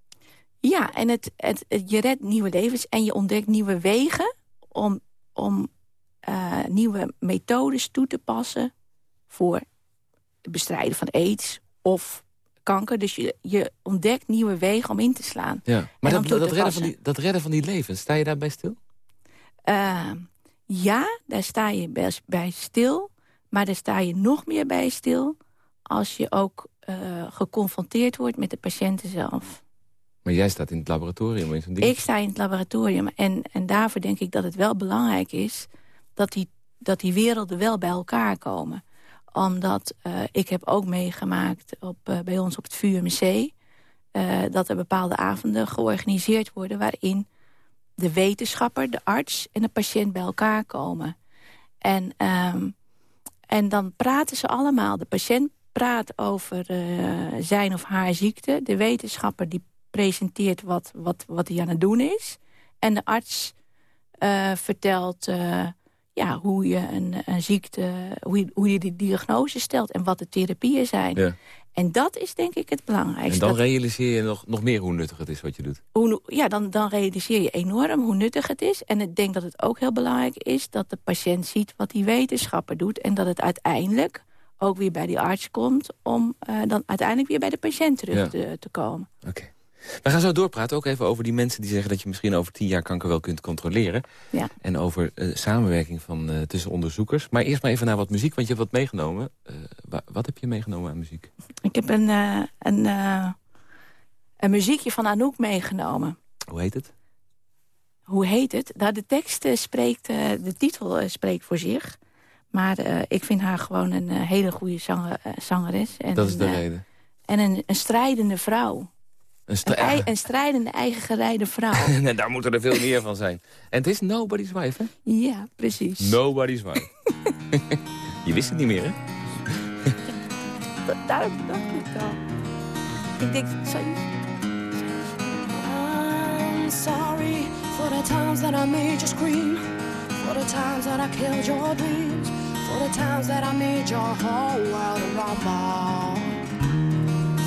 Ja, en het, het, je redt nieuwe levens en je ontdekt nieuwe wegen... om, om uh, nieuwe methodes toe te passen voor het bestrijden van aids of kanker. Dus je, je ontdekt nieuwe wegen om in te slaan. Ja. Maar dat, dat, redden van die, dat redden van die levens, sta je daarbij stil? Uh, ja, daar sta je bij, bij stil. Maar daar sta je nog meer bij stil... als je ook uh, geconfronteerd wordt met de patiënten zelf. Maar jij staat in het laboratorium? In ding. Ik sta in het laboratorium. En, en daarvoor denk ik dat het wel belangrijk is... dat die, dat die werelden wel bij elkaar komen. Omdat uh, ik heb ook meegemaakt op, uh, bij ons op het VUMC... Uh, dat er bepaalde avonden georganiseerd worden... waarin de wetenschapper, de arts en de patiënt bij elkaar komen. En, um, en dan praten ze allemaal. De patiënt praat over zijn of haar ziekte. De wetenschapper die presenteert wat, wat, wat hij aan het doen is. En de arts uh, vertelt uh, ja, hoe je een, een ziekte, hoe je, hoe je die diagnose stelt en wat de therapieën zijn. Ja. En dat is denk ik het belangrijkste. En dan dat, realiseer je nog, nog meer hoe nuttig het is wat je doet. Hoe, ja, dan, dan realiseer je enorm hoe nuttig het is. En ik denk dat het ook heel belangrijk is dat de patiënt ziet wat die wetenschapper doet. En dat het uiteindelijk ook weer bij die arts komt... om uh, dan uiteindelijk weer bij de patiënt terug ja. te, te, komen. Oké. Okay. We gaan zo doorpraten, ook even over die mensen die zeggen... dat je misschien over tien jaar kanker wel kunt controleren. Ja. En over uh, samenwerking van, uh, tussen onderzoekers. Maar eerst maar even naar wat muziek, want je hebt wat meegenomen. Wa wat heb je meegenomen aan muziek? Ik heb een, een, een muziekje van Anouk meegenomen. Hoe heet het? Hoe heet het? Nou, de tekst spreekt, de titel spreekt voor zich... Maar ik vind haar gewoon een hele goede zanger, zangeres. En dat is de een, reden. En een, een strijdende vrouw. Een, stri een, een, strijdende, eigen gereide vrouw. en daar moeten er veel meer van zijn. En het is Nobody's Wife, hè? Ja, precies. Nobody's Wife. Je wist het niet meer, hè? dat, daarom dacht ik al. Ik denk, sorry. I'm sorry for the times that I made you scream. For the times that I killed your dreams For the times that I made your whole world rumble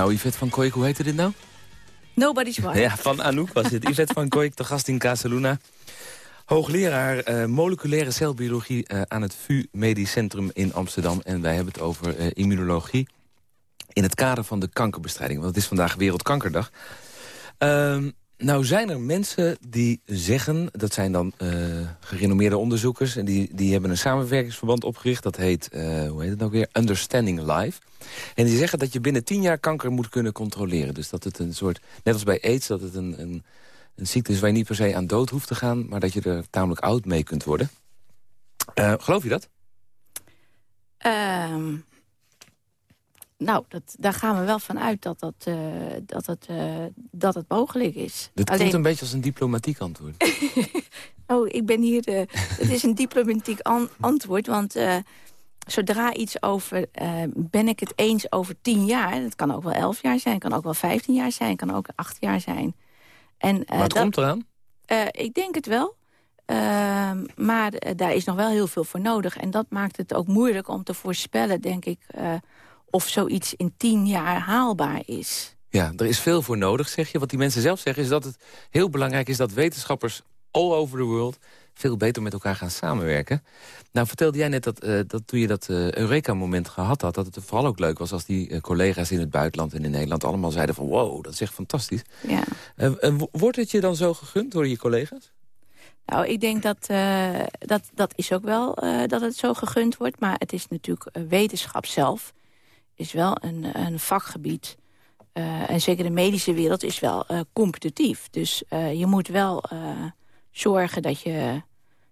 Nou, Yvette van Kooik, hoe heette dit nou? Nobody's wife. Ja, van Anouk was dit. Yvette van Kooik, de gast in Casaluna. Hoogleraar eh, moleculaire celbiologie eh, aan het VU Medisch Centrum in Amsterdam. En wij hebben het over eh, immunologie in het kader van de kankerbestrijding. Want het is vandaag Wereldkankerdag. Nou zijn er mensen die zeggen, dat zijn dan eh, gerenommeerde onderzoekers... en die, die hebben een samenwerkingsverband opgericht. Dat heet, eh, hoe heet het nou weer, Understanding Life. En die zeggen dat je binnen tien jaar kanker moet kunnen controleren. Dus dat het een soort, net als bij aids, dat het een, een, een ziekte is... waar je niet per se aan dood hoeft te gaan... maar dat je er tamelijk oud mee kunt worden. Eh, geloof je dat? Ehm, nou, dat, daar gaan we wel van uit dat, dat, eh, dat, het, eh, dat het mogelijk is. Dit klinkt een beetje als een diplomatiek antwoord. Oh, ik ben hier... De, het is een diplomatiek an- antwoord, want... eh, zodra iets over... eh, ben ik het eens over tien jaar... dat kan ook wel elf jaar zijn, kan ook wel vijftien jaar zijn... kan ook acht jaar zijn. En, eh, maar het dat- komt eraan? Eh, ik denk het wel. Ehm, maar eh, daar is nog wel heel veel voor nodig. En dat maakt het ook moeilijk om te voorspellen, denk ik... eh, of zoiets in tien jaar haalbaar is. Ja, er is veel voor nodig, zeg je. Wat die mensen zelf zeggen is dat het heel belangrijk is... dat wetenschappers all over the world veel beter met elkaar gaan samenwerken. Nou, vertelde jij net dat, eh, dat toen je dat eh, Eureka-moment gehad had... dat het vooral ook leuk was als die eh, collega's in het buitenland en in Nederland... allemaal zeiden van wow, dat is echt fantastisch. Ja. Wo- wordt het je dan zo gegund door je collega's? Nou, ik denk dat dat, dat is ook wel dat het zo gegund wordt. Maar het is natuurlijk wetenschap zelf is wel een, een vakgebied. eh, en zeker de medische wereld is wel eh, competitief. Dus eh, je moet wel zorgen dat je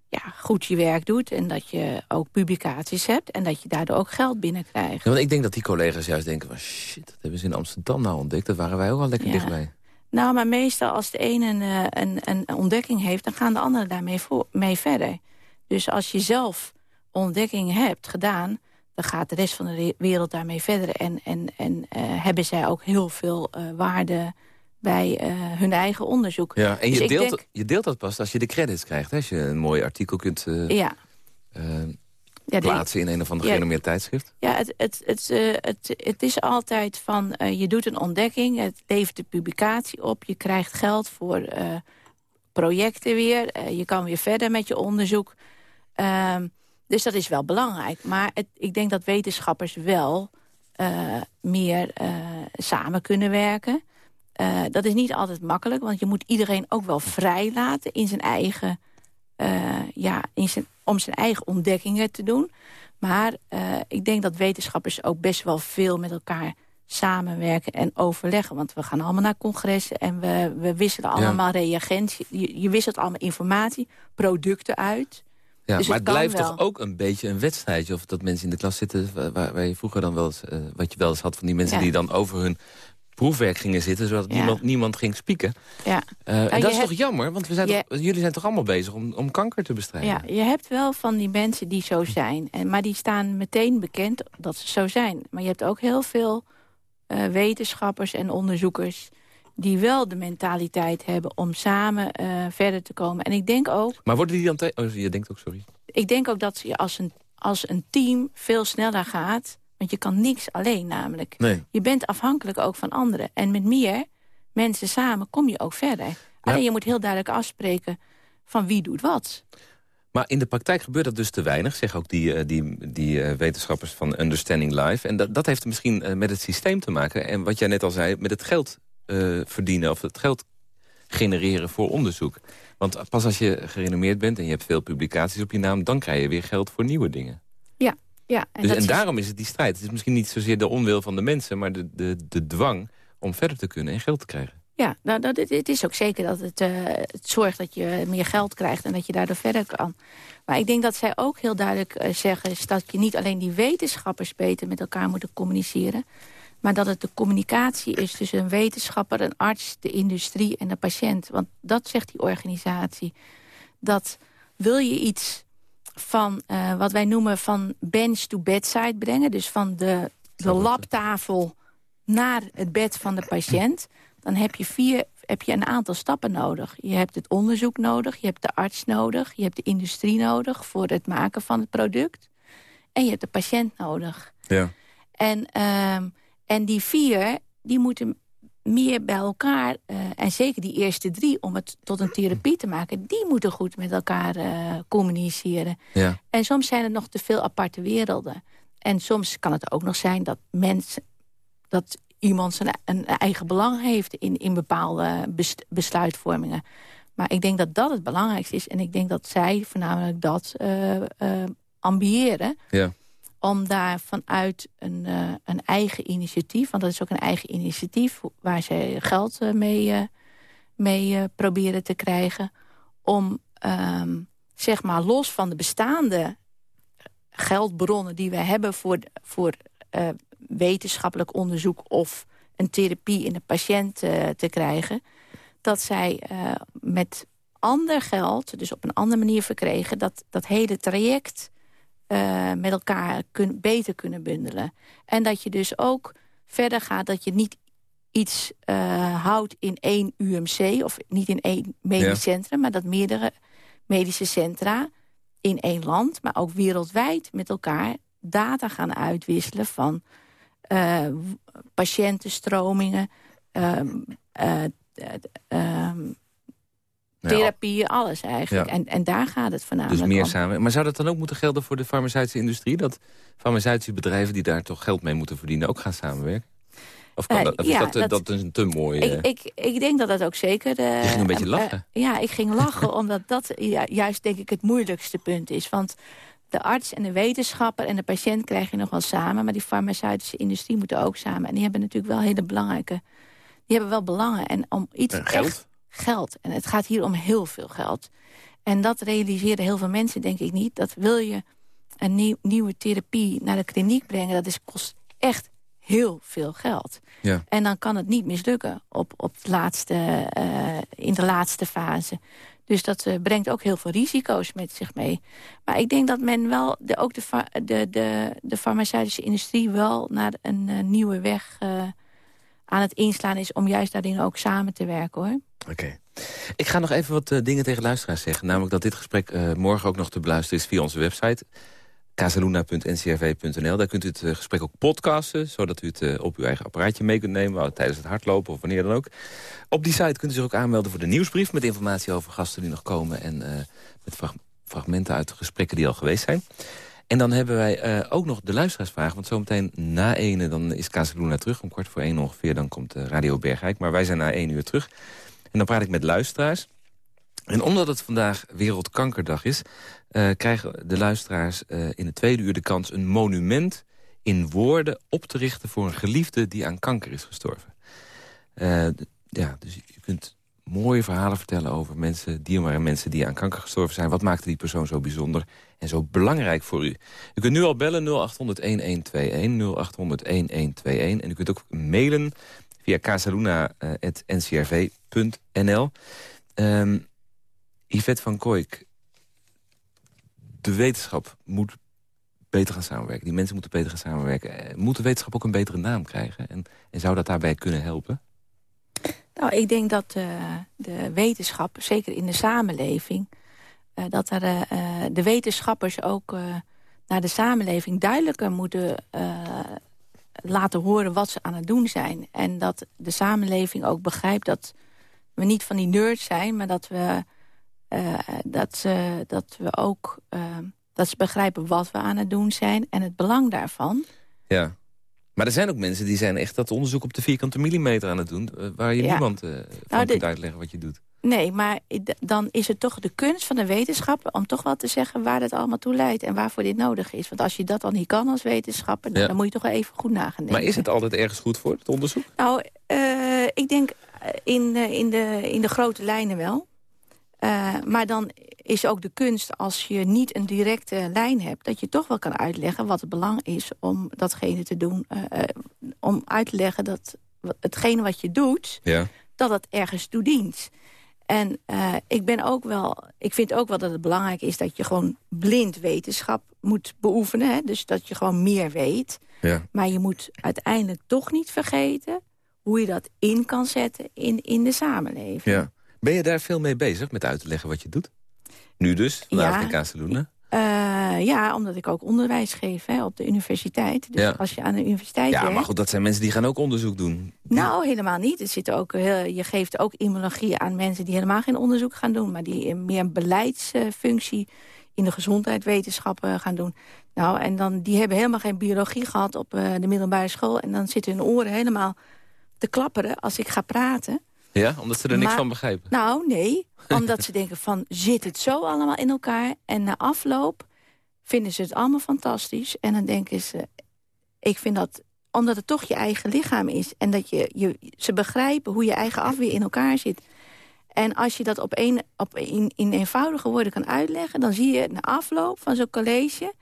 ja, goed je werk doet... en dat je ook publicaties hebt... en dat je daardoor ook geld binnenkrijgt. Ja, want ik denk dat die collega's juist denken van... shit, dat hebben ze in Amsterdam nou ontdekt. Dat waren wij ook al lekker Ja. dichtbij. Nou, maar meestal als de ene een, een, een ontdekking heeft... dan gaan de anderen daarmee voor, mee verder. Dus als je zelf ontdekking hebt gedaan... dan gaat de rest van de re- wereld daarmee verder. En, en, en eh, hebben zij ook heel veel eh, waarde bij eh, hun eigen onderzoek. Ja, en Dus je, ik deelt, denk- je deelt dat pas als je de credits krijgt. Hè? Als je een mooi artikel kunt Ja, plaatsen in een of ander Ja. gerenommeerd tijdschrift. Ja, het, het, het, het, het is altijd van, je doet een ontdekking, het levert de publicatie op, je krijgt geld voor projecten weer, je kan weer verder met je onderzoek. Ehm, dus dat is wel belangrijk. Maar het, ik denk dat wetenschappers wel eh, meer eh, samen kunnen werken. Eh, dat is niet altijd makkelijk, want je moet iedereen ook wel vrij laten in zijn eigen, ja, in zijn, om zijn eigen ontdekkingen te doen. Maar ik denk dat wetenschappers ook best wel veel met elkaar samenwerken en overleggen. Want we gaan allemaal naar congressen en we, we wisselen allemaal reagentie. Je, je wisselt allemaal informatie, producten uit. Ja, Dus maar het blijft wel. toch ook een beetje een wedstrijdje. Of dat mensen in de klas zitten waar, waar- je vroeger dan wel eens... eh, wat je wel eens had van die mensen Ja. die dan over hun proefwerk gingen zitten... zodat Ja. niemand, niemand ging spieken. Ja. Eh, en je dat is hebt- toch jammer? Want we zijn je- toch, jullie zijn toch allemaal bezig om, om kanker te bestrijden? Ja, je hebt wel van die mensen die zo zijn. En, maar die staan meteen bekend dat ze zo zijn. Maar je hebt ook heel veel eh, wetenschappers en onderzoekers... die wel de mentaliteit hebben om samen eh, verder te komen. En ik denk ook, Maar worden die dan... Oh, je denkt ook, sorry. ik denk ook dat je als een, als een team veel sneller gaat. Want je kan niks alleen namelijk. Nee. Je bent afhankelijk ook van anderen. En met meer mensen samen kom je ook verder. Alleen je moet heel duidelijk afspreken van wie doet wat. Maar in de praktijk gebeurt dat dus te weinig, zeggen ook die, eh, die, die eh, wetenschappers van Understanding Life. En dat, dat heeft misschien met het systeem te maken. En wat jij net al zei, met het geld eh, verdienen of het geld genereren voor onderzoek. Want pas als je gerenommeerd bent en je hebt veel publicaties op je naam... dan krijg je weer geld voor nieuwe dingen. Ja, ja. En, Dus, en is- daarom is het die strijd. Het is misschien niet zozeer de onwil van de mensen... maar de, de, de dwang om verder te kunnen en geld te krijgen. Ja, nou, dat, het, is ook zeker dat het, eh, het zorgt dat je meer geld krijgt... en dat je daardoor verder kan. Maar ik denk dat zij ook heel duidelijk eh, zeggen... is dat je niet alleen die wetenschappers beter met elkaar moet communiceren... maar dat het de communicatie is tussen een wetenschapper, een arts... de industrie en de patiënt. Want dat zegt die organisatie. Dat wil je iets van eh, wat wij noemen van bench to bedside brengen... dus van de, de labtafel naar het bed van de patiënt... dan heb je, vier, heb je een aantal stappen nodig. Je hebt het onderzoek nodig, je hebt de arts nodig... je hebt de industrie nodig voor het maken van het product... en je hebt de patiënt nodig. Ja. En, ehm, en die vier, die moeten meer bij elkaar... eh, en zeker die eerste drie, om het tot een therapie te maken... die moeten goed met elkaar eh, communiceren. Ja. En soms zijn er nog te veel aparte werelden. En soms kan het ook nog zijn dat mensen... dat iemand zijn een eigen belang heeft in, in bepaalde bes- besluitvormingen. Maar ik denk dat dat het belangrijkste is. En ik denk dat zij voornamelijk dat eh, ambiëren Ja. Om daar vanuit een, eh, een eigen initiatief... want dat is ook een eigen initiatief waar ze geld eh, mee, eh, mee proberen te krijgen... om ehm, zeg maar los van de bestaande geldbronnen die we hebben... voor, voor wetenschappelijk onderzoek of een therapie in de patiënt te krijgen... dat zij met ander geld, dus op een andere manier verkregen... dat, dat hele traject eh, met elkaar kun, beter kunnen bundelen. En dat je dus ook verder gaat dat je niet iets eh, houdt in één UMC... of niet in één medisch Ja. centrum, maar dat meerdere medische centra in één land... maar ook wereldwijd met elkaar data gaan uitwisselen van w- patiëntenstromingen... ehm, therapieën, alles eigenlijk. Ja. En, en daar gaat het voornamelijk Dus meer om. samen. Maar zou dat dan ook moeten gelden voor de farmaceutische industrie? Dat farmaceutische bedrijven die daar toch geld mee moeten verdienen... ook gaan samenwerken? Of, kan Eh, dat, of is ja, dat, dat- dat is een te mooie... Ik, ik, ik denk dat dat ook zeker... eh, Je ging een beetje eh, lachen. ja, ik ging lachen, omdat dat ja, juist denk ik het moeilijkste punt is. Want de arts en de wetenschapper en de patiënt krijg je nog wel samen... maar die farmaceutische industrie moeten ook samen. En die hebben natuurlijk wel hele belangrijke... Die hebben wel belangen. En om iets geld? echt- geld. En het gaat hier om heel veel geld. En dat realiseren heel veel mensen, denk ik niet. Dat wil je een nieuw- nieuwe therapie naar de kliniek brengen... dat is, kost echt heel veel geld. Ja. En dan kan het niet mislukken op, op het laatste, eh, in de laatste fase. Dus dat eh, brengt ook heel veel risico's met zich mee. Maar ik denk dat men wel, de, ook de, de, de, de farmaceutische industrie... wel naar een eh, nieuwe weg aan het inslaan is... om juist daarin ook samen te werken, hoor. Oké. Ik ga nog even wat eh, dingen tegen luisteraars zeggen. Namelijk dat dit gesprek eh, morgen ook nog te beluisteren is via onze website. casaluna.ncrv.nl. Daar kunt u het eh, gesprek ook podcasten, zodat u het op uw eigen apparaatje mee kunt nemen... tijdens het hardlopen of wanneer dan ook. Op die site kunt u zich ook aanmelden voor de nieuwsbrief... met informatie over gasten die nog komen... en met frag- fragmenten uit de gesprekken die al geweest zijn. En dan hebben wij eh, ook nog de luisteraarsvraag. Want zometeen na ene dan is Casaluna terug. Om kwart voor één ongeveer, dan komt eh, Radio Bergijk. Maar wij zijn na één uur terug. En dan praat ik met luisteraars. En omdat het vandaag Wereldkankerdag is... eh, krijgen de luisteraars in het tweede uur de kans... een monument in woorden op te richten voor een geliefde... die aan kanker is gestorven. Ja, dus je kunt mooie verhalen vertellen over mensen, dierbare mensen die aan kanker gestorven zijn. Wat maakte die persoon zo bijzonder en zo belangrijk voor u? U kunt nu al bellen 0800-1121, 0800-1121. En u kunt ook mailen via casaluna.ncrv.nl. Ehm Yvette van Kooik, de wetenschap moet beter gaan samenwerken. Die mensen moeten beter gaan samenwerken. Eh, Moet de wetenschap ook een betere naam krijgen? En, en zou dat daarbij kunnen helpen? Nou, ik denk dat eh, de wetenschap, zeker in de samenleving... eh, dat er, eh, de wetenschappers ook naar de samenleving duidelijker moeten laten horen wat ze aan het doen zijn. En dat de samenleving ook begrijpt dat we niet van die nerds zijn... maar dat we, dat ze, dat we ook dat ze begrijpen wat we aan het doen zijn... en het belang daarvan. Ja. Maar er zijn ook mensen die zijn echt dat onderzoek op de vierkante millimeter aan het doen... eh, waar je Ja. niemand eh, van Nou, de- kunt uitleggen wat je doet. Nee, maar dan is het toch de kunst van de wetenschapper... om toch wel te zeggen waar het allemaal toe leidt... en waarvoor dit nodig is. Want als je dat dan niet kan als wetenschapper... nou, Ja. dan moet je toch wel even goed nagaan Maar is het altijd ergens goed voor, het onderzoek? Nou, eh, ik denk in, de- in, de, in de grote lijnen wel. Maar dan is ook de kunst, als je niet een directe lijn hebt... dat je toch wel kan uitleggen wat het belang is om datgene te doen. eh, eh, om uit te leggen dat hetgene wat je doet Ja. dat het ergens toe dient. En eh, ik, ben ook wel, ik vind ook wel dat het belangrijk is... dat je gewoon blind wetenschap moet beoefenen. Hè? Dus dat je gewoon meer weet. Ja. Maar je moet uiteindelijk toch niet vergeten... hoe je dat in kan zetten in, in de samenleving. ja. Ben je daar veel mee bezig, met uit te leggen wat je doet? Nu dus, vanavond Ja. Casaluna? Eh, ja, omdat ik ook onderwijs geef hè, op de universiteit. Dus Ja. als je aan de universiteit Ja, werkt... maar goed, dat zijn mensen die gaan ook onderzoek doen. Nou, helemaal niet. Er zit ook, heel- je geeft ook immunologie aan mensen die helemaal geen onderzoek gaan doen... maar die meer een beleidsfunctie in de gezondheidswetenschappen gaan doen. Nou, en dan, die hebben helemaal geen biologie gehad op eh, de middelbare school... en dan zitten hun oren helemaal te klapperen als ik ga praten. Ja, omdat ze er niks Maar- van begrijpen. Nou, nee, omdat ze denken van, zit het zo allemaal in elkaar? En na afloop vinden ze het allemaal fantastisch. En dan denken ze, ik vind dat, omdat het toch je eigen lichaam is... en dat je, je, ze begrijpen hoe je eigen afweer in elkaar zit... En als je dat op een, op in, in eenvoudige woorden kan uitleggen... dan zie je na afloop van zo'n college...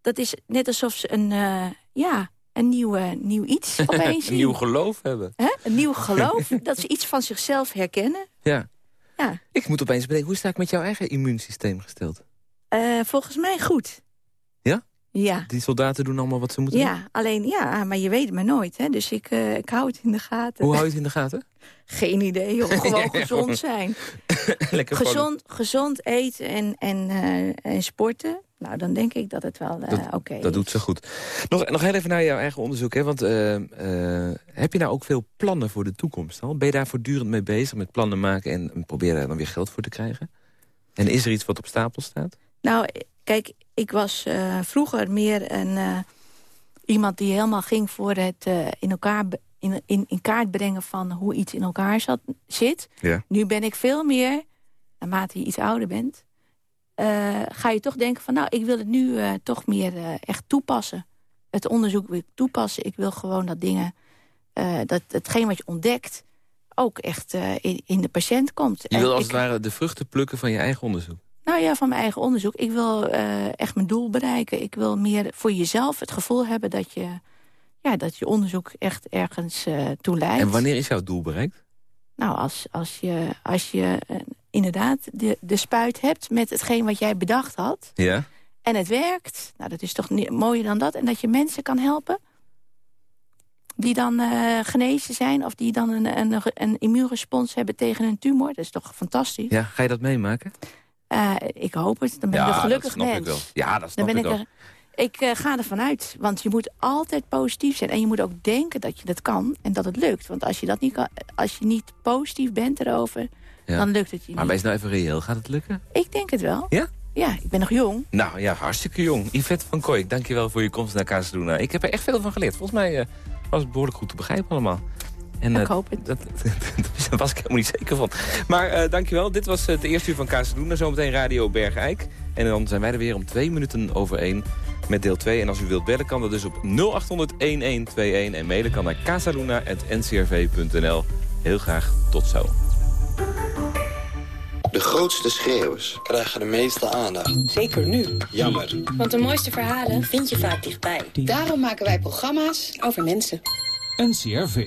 dat is net alsof ze een, eh, ja, een nieuwe, nieuw iets opeens Een nieuw geloof hebben. Hè? Een nieuw geloof, dat ze iets van zichzelf herkennen. Ja. Ja. Ik moet opeens bedenken, hoe sta ik met jouw eigen immuunsysteem gesteld? Eh, volgens mij goed. Ja? Die soldaten doen allemaal wat ze moeten doen? Ja, alleen ja, maar je weet het maar nooit. Hè? Dus ik, eh, ik hou het in de gaten. Hoe hou je het in de gaten? Geen idee, joh. Gewoon gezond zijn. Lekker Gezond, gezond eten en, en, eh, en sporten. Nou, dan denk ik dat het wel eh, oké Dat doet ze goed. Nog, nog heel even naar jouw eigen onderzoek. Hè? Want heb je nou ook veel plannen voor de toekomst al? Ben je daar voortdurend mee bezig met plannen maken... en, en proberen daar dan weer geld voor te krijgen? En is er iets wat op stapel staat? Nou, kijk, ik was eh, vroeger meer een, eh, iemand die helemaal ging voor het eh, in, elkaar, in, in, in kaart brengen van hoe iets in elkaar zat, zit. Ja. Nu ben ik veel meer, naarmate je iets ouder bent... eh, ga je toch denken van, nou, ik wil het nu eh, toch meer eh, echt toepassen. Het onderzoek wil ik toepassen. Ik wil gewoon dat dingen, eh, dat hetgeen wat je ontdekt... ook echt eh, in, in de patiënt komt. Je En wil als ik- het ware de vruchten plukken van je eigen onderzoek. Nou ja, van mijn eigen onderzoek. Ik wil eh, echt mijn doel bereiken. Ik wil meer voor jezelf het gevoel hebben dat je, ja, dat je onderzoek echt ergens eh toe leidt. En wanneer is jouw doel bereikt? Nou, als, als je, als je eh, inderdaad de, de spuit hebt met hetgeen wat jij bedacht had... Ja. en het werkt, nou, dat is toch mooier dan dat. En dat je mensen kan helpen die dan genezen zijn... of die dan een, een, een immuunrespons hebben tegen een tumor. Dat is toch fantastisch? ja, ga je dat meemaken? Eh, ik hoop het. Dan ben ik een gelukkig dat snap mens. ik wel. Ja, dat snap Dan ben ik ik er, ik eh, ga ervan uit. Want je moet altijd positief zijn. En je moet ook denken dat je dat kan en dat het lukt. Want als je, dat niet, kan, als je niet positief bent erover, Ja. dan lukt het je Maar niet. wees nou even reëel, gaat het lukken? Ik denk het wel. Ja? Ja, ik ben nog jong. Nou ja, hartstikke jong. Yvette van Kooik, dankjewel voor je komst naar Casaluna. Ik heb er echt veel van geleerd. Volgens mij eh, was het behoorlijk goed te begrijpen allemaal. En, Ik eh, hoop het. Dat, daar was ik helemaal niet zeker van. Maar eh, dankjewel. Dit was het eerste uur van Casaluna. Zometeen Radio Bergijk. En dan zijn wij er weer om twee minuten over één met deel 2. En als u wilt bellen kan dat dus op 0800-1121. En mailen kan naar casaluna.ncrv.nl. Heel graag tot zo. De grootste schreeuwers krijgen de meeste aandacht. Zeker nu. Jammer. Want de mooiste verhalen vind je vaak dichtbij. Daarom maken wij programma's Over mensen. NCRV.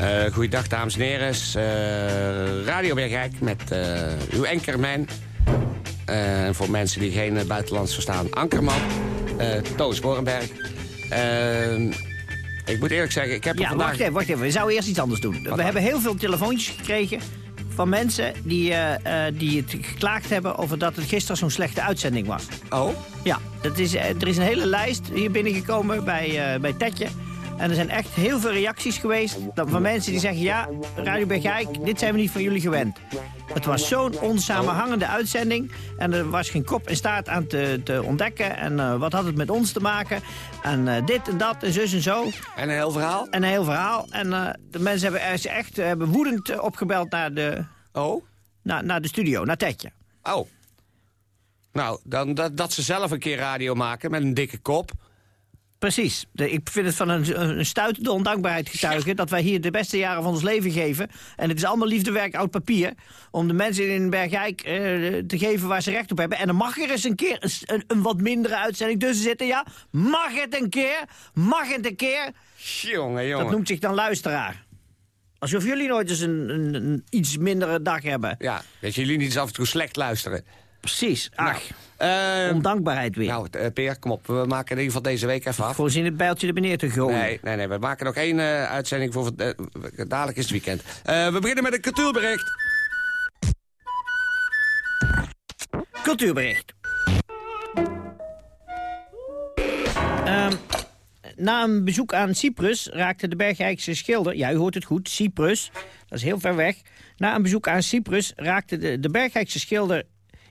Uh, goeiedag, dames en heren. Uh, Radio Bergijk met uh, uw ankerman. En voor mensen die geen buitenlands verstaan, Ankerman. Toos Borenberg. ik moet eerlijk zeggen, ik heb ja, vandaag... wacht even, wacht even. We zouden eerst iets anders doen. Wat we hebben heel veel telefoontjes gekregen van mensen die, die het geklaagd hebben... over dat het gisteren zo'n slechte uitzending was. Oh? Ja, dat is, er is een hele lijst hier binnengekomen bij, bij Tetje... En er zijn echt heel veel reacties geweest van mensen die zeggen... ja, Radio Bergijk, dit zijn we niet van jullie gewend. Het was zo'n onsamenhangende uitzending. En er was geen kop en staart aan te, te ontdekken. En uh, wat had het met ons te maken? En uh, dit en dat en zus en zo. En een heel verhaal? En een heel verhaal. En uh, de mensen hebben echt hebben woedend opgebeld naar de... Oh? Naar, naar de studio, naar Tetje. Oh. Nou, dan dat, dat ze zelf een keer radio maken met een dikke kop... Precies. De, ik vind het van een, een stuitende ondankbaarheid getuigen... dat wij hier de beste jaren van ons leven geven. En het is allemaal liefdewerk oud papier... om de mensen in Bergijk uh, te geven waar ze recht op hebben. En dan mag er eens een keer een, een, wat mindere uitzending tussen zitten. Ja, mag het een keer? Mag het een keer? Jongen, jongen. Dat noemt zich dan luisteraar. Alsof jullie nooit eens een, een, een iets mindere dag hebben. Ja, dat jullie niet eens af en toe slecht luisteren. Precies. Ach, nou, uh, ondankbaarheid weer. Nou, uh, Peer, kom op. We maken in ieder geval deze week even af. Voorzien het bijltje er beneden te gooien. Nee, nee, nee. We maken nog één uh, uitzending voor... dadelijk is het weekend. we beginnen met een cultuurbericht. Cultuurbericht. Um, na een bezoek aan Cyprus raakte de Bergijkse schilder... Ja, u hoort het goed, Cyprus. Dat is heel ver weg. Na een bezoek aan Cyprus raakte de, de Bergijkse schilder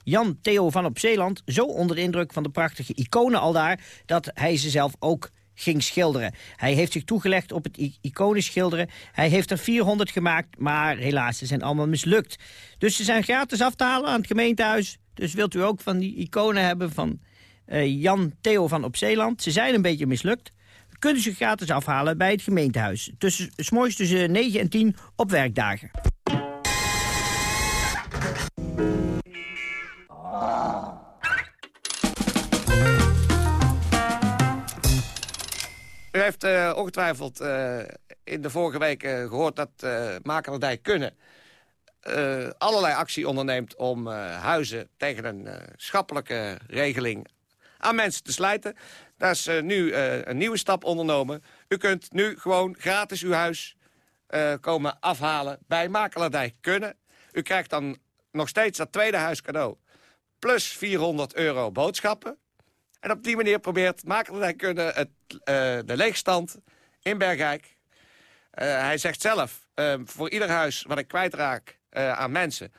Jan Theo van op Zeeland zo onder de indruk van de prachtige iconen al daar... dat hij ze zelf ook ging schilderen. Hij heeft zich toegelegd op het iconen schilderen. Hij heeft er 400 gemaakt, maar helaas, ze zijn allemaal mislukt. Dus ze zijn gratis af te halen aan het gemeentehuis. Dus wilt u ook van die iconen hebben van uh, Jan Theo van op Zeeland? Ze zijn een beetje mislukt. Kunnen ze gratis afhalen bij het gemeentehuis. Tussen, s'morgens tussen 9 en 10 op werkdagen. U heeft uh, ongetwijfeld uh, in de vorige week uh, gehoord dat uh, Makelaardij Kunnen... allerlei actie onderneemt om huizen tegen een schappelijke regeling aan mensen te slijten. Daar is nu een nieuwe stap ondernomen. U kunt nu gewoon gratis uw huis komen afhalen bij Makelaardij Kunnen. U krijgt dan nog steeds dat tweede huis cadeau. Plus 400 euro boodschappen. En op die manier probeert Makelaardij Kunnen het, uh, de leegstand in Bergijk. Uh, hij zegt zelf, uh, voor ieder huis wat ik kwijtraak aan mensen...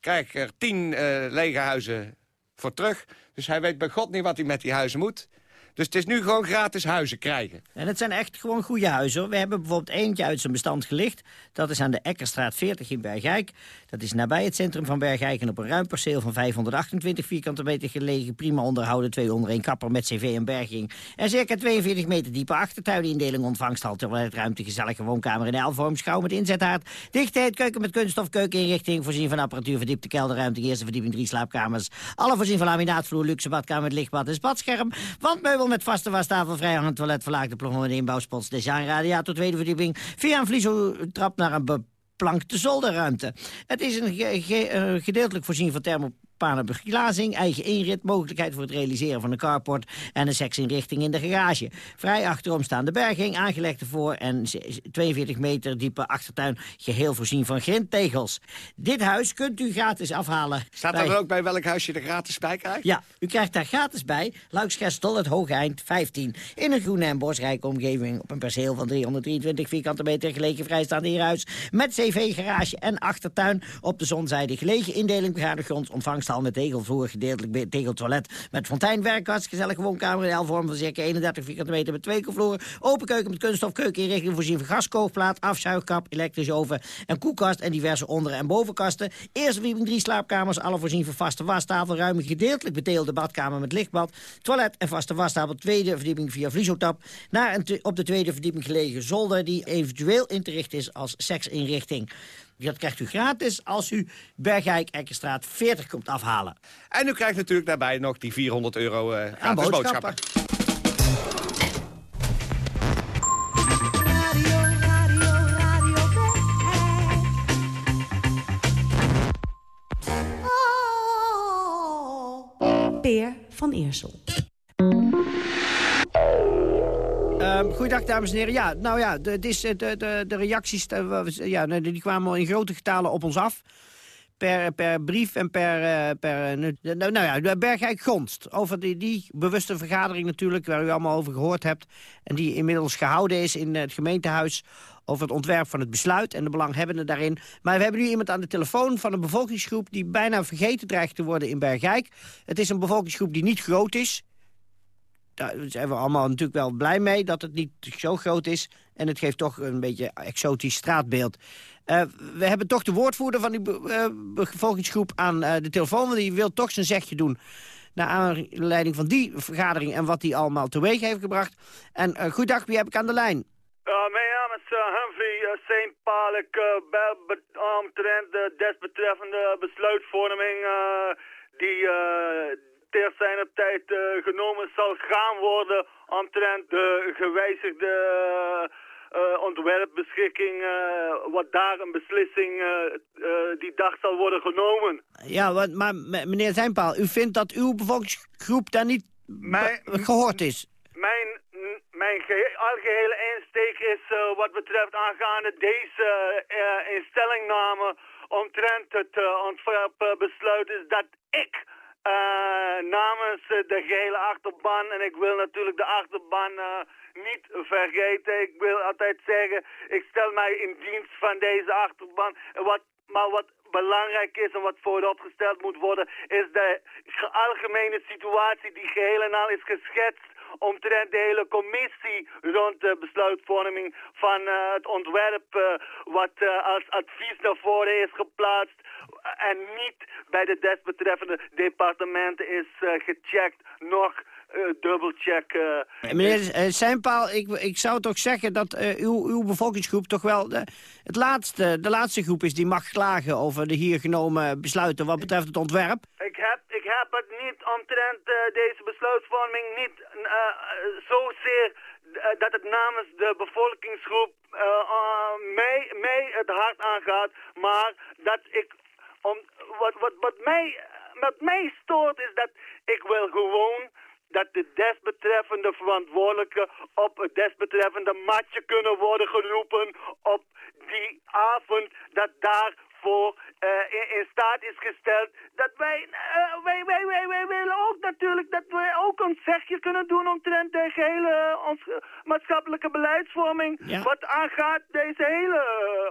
krijg ik er tien lege huizen voor terug. Dus hij weet bij God niet wat hij met die huizen moet. Dus het is nu gewoon gratis huizen krijgen. En het zijn echt gewoon goede huizen. We hebben bijvoorbeeld eentje uit zijn bestand gelicht. Dat is aan de Ekkerstraat 40 in Bergijk. Dat is nabij het centrum van Bergijk en op een ruim perceel van 528 vierkante meter gelegen. Prima onderhouden, twee onder één kapper met cv en berging. En circa 42 meter diepe achtertuinindeling, ontvangshal, toiletruimte, gezellige woonkamer in L-vorm, schouw met inzethaard. Dichtheid, keuken met kunststof, keukeninrichting, voorzien van apparatuur, verdiepte kelderruimte, eerste verdieping, drie slaapkamers. Alle voorzien van laminaatvloer, luxe badkamer met lichtbad en spatscherm. Wandmeubel met vaste wastafel, vrijhangend toilet, verlaagde plafond met inbouwspots, design, radiator, tweede verdieping. Via een vliestrap naar een beplankte zolderruimte. Het is een ge gedeeltelijk voorzien van thermo beglazing, eigen inrit, mogelijkheid voor het realiseren van een carport en een seksinrichting in de garage. Vrij achterom staan de berging, aangelegd ervoor en 42 meter diepe achtertuin, geheel voorzien van grindtegels. Dit huis kunt u gratis afhalen. Staat bij- er ook bij welk huis je er gratis bij krijgt? ja, u krijgt daar gratis bij. Luiksgestel, het Hoge Eind, 15. In een groene en bosrijke omgeving op een perceel van 323 vierkante meter gelegen vrijstaande heerhuis. Met cv, garage en achtertuin op de zonzijde gelegen. Indeling begaande grond, ontvangsthal met tegelvloer, gedeeltelijk tegeltoilet. Met fontein, werkkast, gezellige woonkamer in L-vorm van circa 31 vierkante meter met twee vloeren. Open keuken met kunststof, keukeninrichting voorzien van gaskookplaat, afzuigkap, elektrische oven en koelkast en diverse onder- en bovenkasten. Eerste verdieping drie slaapkamers, alle voorzien van vaste wastafel, ruime gedeeltelijk beteelde badkamer met lichtbad, toilet en vaste wastafel. Tweede verdieping via vliesotap. Naar een op de tweede verdieping gelegen zolder die eventueel in te richten is als seksinrichting. Dat krijgt u gratis als u Bergijk Ekkerstraat 40 komt afhalen. En u krijgt natuurlijk daarbij nog die 400 euro eh Aan boodschappen. boodschappen. Peer van Eersel. Ehm goeiedag, dames en heren. Ja, nou ja, de, eh, de, de, de reacties eh, ja, die kwamen in grote getalen op ons af. Per, per brief en per... eh, per nou, nou ja, Bergijk Gonst. Over die, die bewuste vergadering natuurlijk, waar u allemaal over gehoord hebt. En die inmiddels gehouden is in het gemeentehuis over het ontwerp van het besluit en de belanghebbenden daarin. Maar we hebben nu iemand aan de telefoon van een bevolkingsgroep... die bijna vergeten dreigt te worden in Bergijk. Het is een bevolkingsgroep die niet groot is. Daar zijn we allemaal natuurlijk wel blij mee dat het niet zo groot is. En het geeft toch een beetje exotisch straatbeeld. Eh, we hebben toch de woordvoerder van die eh, bevolkingsgroep aan eh, de telefoon. Want die wil toch zijn zegje doen. Naar aanleiding van die vergadering en wat die allemaal teweeg heeft gebracht. En eh goeiedag, wie heb ik aan de lijn? Mijn naam is Humphrey St. Paul. Ik omtrent de desbetreffende besluitvorming die ter zijner tijd uh, genomen zal gaan worden omtrent de gewijzigde uh, ontwerpbeschikking, uh, wat daar een beslissing die dag zal worden genomen. Ja, wat, maar meneer Zijnpaal, u vindt dat uw bevolkingsgroep daar niet Mijn- gehoord is? Mijn, mijn gehe- algehele insteek is uh, wat betreft aangaande deze uh, instellingname omtrent het uh, ontwerpbesluit is dat ik uh, namens uh, de gehele achterban, en ik wil natuurlijk de achterban uh, niet vergeten, ik wil altijd zeggen, ik stel mij in dienst van deze achterban. Wat, maar wat belangrijk is en wat vooropgesteld moet worden, is de ge- algemene situatie die geheel en al is geschetst omtrent de hele commissie rond de besluitvorming van uh, het ontwerp uh, wat uh, als advies naar voren is geplaatst en niet bij de desbetreffende departementen is gecheckt, nog uh, dubbelcheck. Uh, Meneer uh, Zijnpaal, ik, ik zou toch zeggen dat uw, uw bevolkingsgroep toch wel de, het laatste, de laatste groep is die mag klagen over de hier genomen besluiten wat betreft het ontwerp. Ik heb, ik heb het niet omtrent deze besluitvorming niet zozeer dat het namens de bevolkingsgroep uh, uh, mij, mij het hart aangaat, maar dat ik om, wat, wat, wat, mij, wat mij stoort is dat ik wil gewoon dat de desbetreffende verantwoordelijke op het desbetreffende matje kunnen worden geroepen op die avond dat daarvoor uh, in, staat is gesteld dat wij, uh, wij, wij, wij, wij willen ook natuurlijk dat wij ook een zegje kunnen doen omtrent de gehele ons, maatschappelijke beleidsvorming Ja. wat aangaat deze hele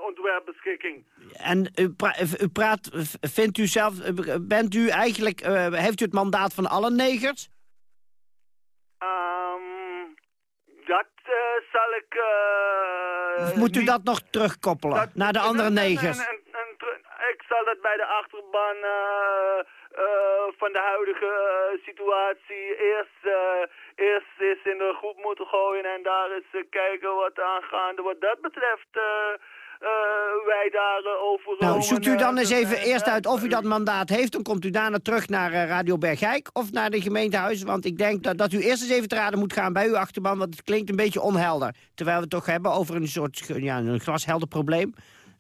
ontwerpbeschikking. En u, pra u praat, vindt u zelf, bent u eigenlijk, heeft u het mandaat van alle negers? Um, dat uh, zal ik... Uh, of moet u dat nog terugkoppelen dat, naar de andere en, negers? En, en, ik zal dat bij de achterban uh, van de huidige situatie eerst, eerst eens in de groep moeten gooien... en daar eens kijken wat aangaande wat dat betreft... Uh, wij daarover... nou, zoekt u dan eens even eerst uit of u dat mandaat heeft. Dan komt u daarna terug naar uh, Radio Bergijk of naar de gemeentehuis. Want ik denk dat, dat u eerst eens even te raden moet gaan bij uw achterban. Want het klinkt een beetje onhelder. Terwijl we het toch hebben over een soort ja, een glashelder probleem.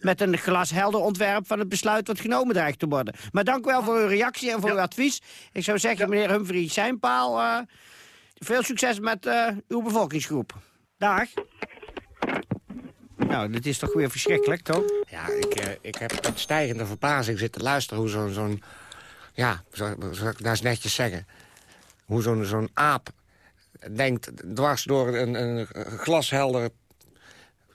met een glashelder ontwerp van het besluit wat genomen dreigt te worden. Maar dank u wel voor uw reactie en voor uw advies. Ik zou zeggen, meneer Humphrey Seinpaal, uh, veel succes met uh, uw bevolkingsgroep. Dag. Nou, dit is toch weer verschrikkelijk, toch? Ja, ik, uh, ik heb met stijgende verbazing zitten luisteren hoe zo'n... zo'n ja, zo ik nou eens netjes zeggen. Hoe zo'n zo'n aap denkt dwars door een, een glashelder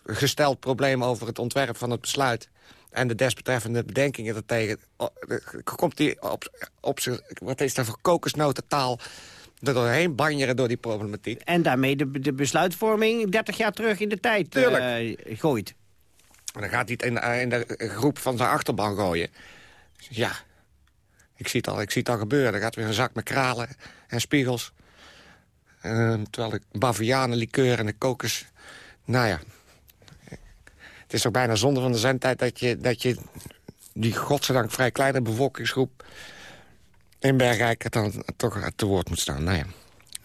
gesteld probleem over het ontwerp van het besluit en de desbetreffende bedenkingen ertegen... komt hij op, op zijn, wat is dat voor kokosnotentaal... er doorheen banjeren door die problematiek. En daarmee de, de besluitvorming 30 jaar terug in de tijd uh, gooit. En dan gaat hij het in, in, de groep van zijn achterban gooien. Ja, ik zie het al, ik zie het al gebeuren. Er gaat weer een zak met kralen en spiegels. Uh, terwijl de bavianenlikeur en de kokos... Nou ja, het is toch bijna zonde van de zendtijd dat je, dat je die godzijdank vrij kleine bevolkingsgroep in Bergrijk dan toch te woord moet staan. Nou ja,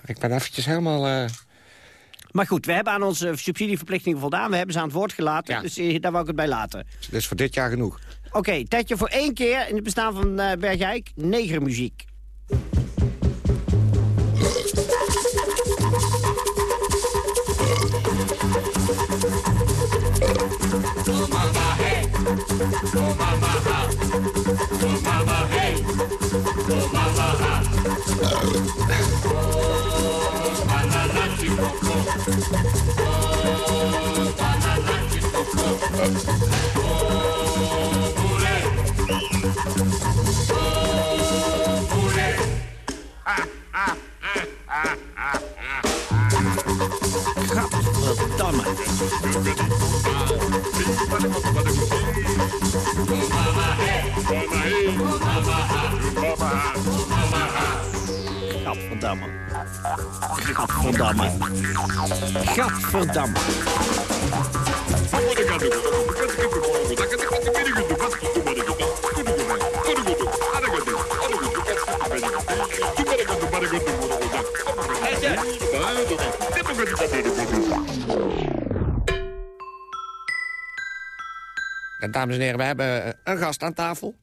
ik ben eventjes helemaal... Uh... Maar goed, we hebben aan onze subsidieverplichtingen voldaan. We hebben ze aan het woord gelaten, ja. dus eh, daar wou ik het bij laten. Dus voor dit jaar genoeg. Oké, okay, Tetje, voor één keer in het bestaan van uh, Bergrijk, negermuziek. Oh mama oh Gadverdamme. Gadverdamme. Dames en heren, we hebben een gast aan tafel.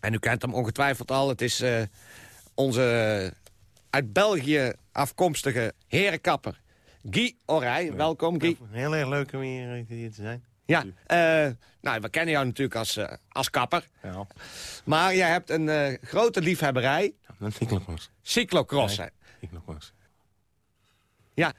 En u kent hem ongetwijfeld al. Het is uh, onze uit België afkomstige herenkapper Guy Orij. Welkom, Guy. Heel erg leuk om hier, hier te zijn. Ja, uh, nou, we kennen jou natuurlijk als, uh, als kapper. Ja. Maar jij hebt een uh, grote liefhebberij. Een cyclocross. Cyclocross, nee, cyclocross. Ja.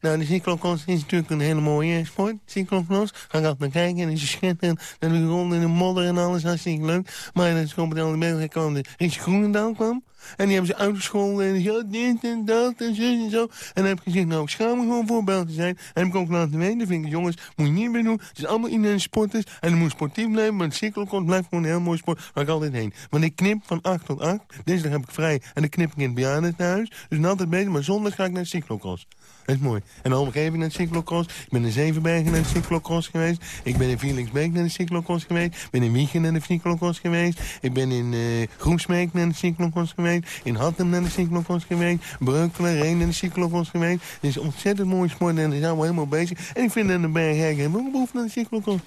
Nou, de cyclocross is natuurlijk een hele mooie sport. Cyclocross. Ga ik altijd naar kijken en is schitterend. Doe je rond in de modder en alles. Hartstikke leuk. Maar dan is het de België kwam de Rich Groenendaal kwam. En die hebben ze uitgescholden. En ja, dit en dat en zo en zo. En dan heb ik gezegd, nou, ik schaam me gewoon voorbeeld te zijn. En heb ik ook laten weten, vind ik, jongens, moet je niet meer doen. Het is allemaal iedereen sporters. En dan moet sportief blijven. Maar de cyclocross blijft gewoon een heel mooi sport. Waar ik altijd heen. Want ik knip van 8 tot 8. Dinsdag heb ik vrij. En dan knip ik in het bejaardenhuis. Dus altijd bezig. Maar zondag ga ik naar de cyclocross. Dat is mooi. En de omgeving naar de cyclocross. Ik ben in Zevenbergen naar de cyclocross geweest. Ik ben in Vierlingsbeek naar de cyclocross geweest. Ik ben in Wiegen naar de cyclocross geweest. Ik ben in uh, Groesmeek naar de cyclocross geweest. In Hattem naar de cyclocross geweest. Breukelen, Reen naar de cyclocross geweest. Het is ontzettend mooi sport en daar zijn we helemaal bezig. En ik vind dat de Bergherken hebben ook behoefte aan de cyclocross.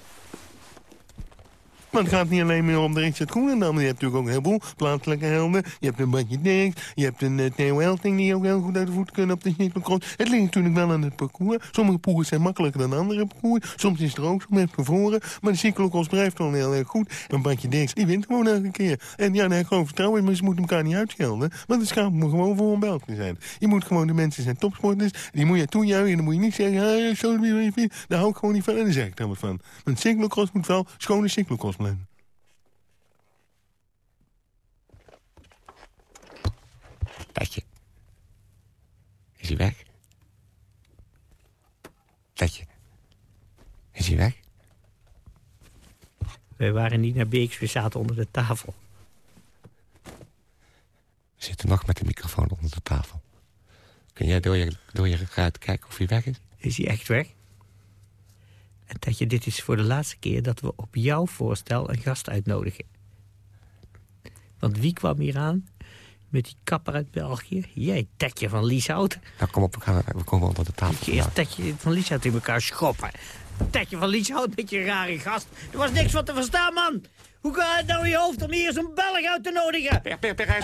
Maar het gaat niet alleen meer om de Richard Groenendam. Je hebt natuurlijk ook een heleboel plaatselijke helden. Je hebt een Badje Dirks. Je hebt een uh, Theo die ook heel goed uit de voet kunnen op de cyclocross. Het ligt natuurlijk wel aan het parcours. Sommige parcours zijn makkelijker dan andere parcours. Soms is er ook zo met bevroren. Maar de cyclocross blijft wel heel erg goed. En Badje Dirks, die wint gewoon elke keer. En ja, ik gewoon vertrouwen maar ze moeten elkaar niet uitschelden. Want het schaamt me gewoon voor een Belg te zijn. Je moet gewoon, de mensen zijn topsporters. Die moet je toejuichen en dan moet je niet zeggen... Ah, zo, daar hou ik gewoon niet van en daar zeg ik dan wat van. Want cyclocross moet wel schone cyclocross blijven. Tetje. Is hij weg? Tetje. Is hij weg? Wij waren niet naar Beeks, we zaten onder de tafel. We zitten nog met de microfoon onder de tafel. Kun jij door je, door je ruit kijken of hij weg is? Is hij echt weg? En Tetje, dit is voor de laatste keer dat we op jouw voorstel een gast uitnodigen. Want wie kwam hier aan? Met die kapper uit België. Jij, Tetje van Lieshout. Nou, kom op, we, gaan, we komen onder de tafel. Je eerst Tetje van Lieshout in elkaar schoppen. Tetje van Lieshout, met je rare gast. Er was niks van te verstaan, man. Hoe gaat het nou in je hoofd om hier zo'n Belg uit te nodigen? Per, per, per, hij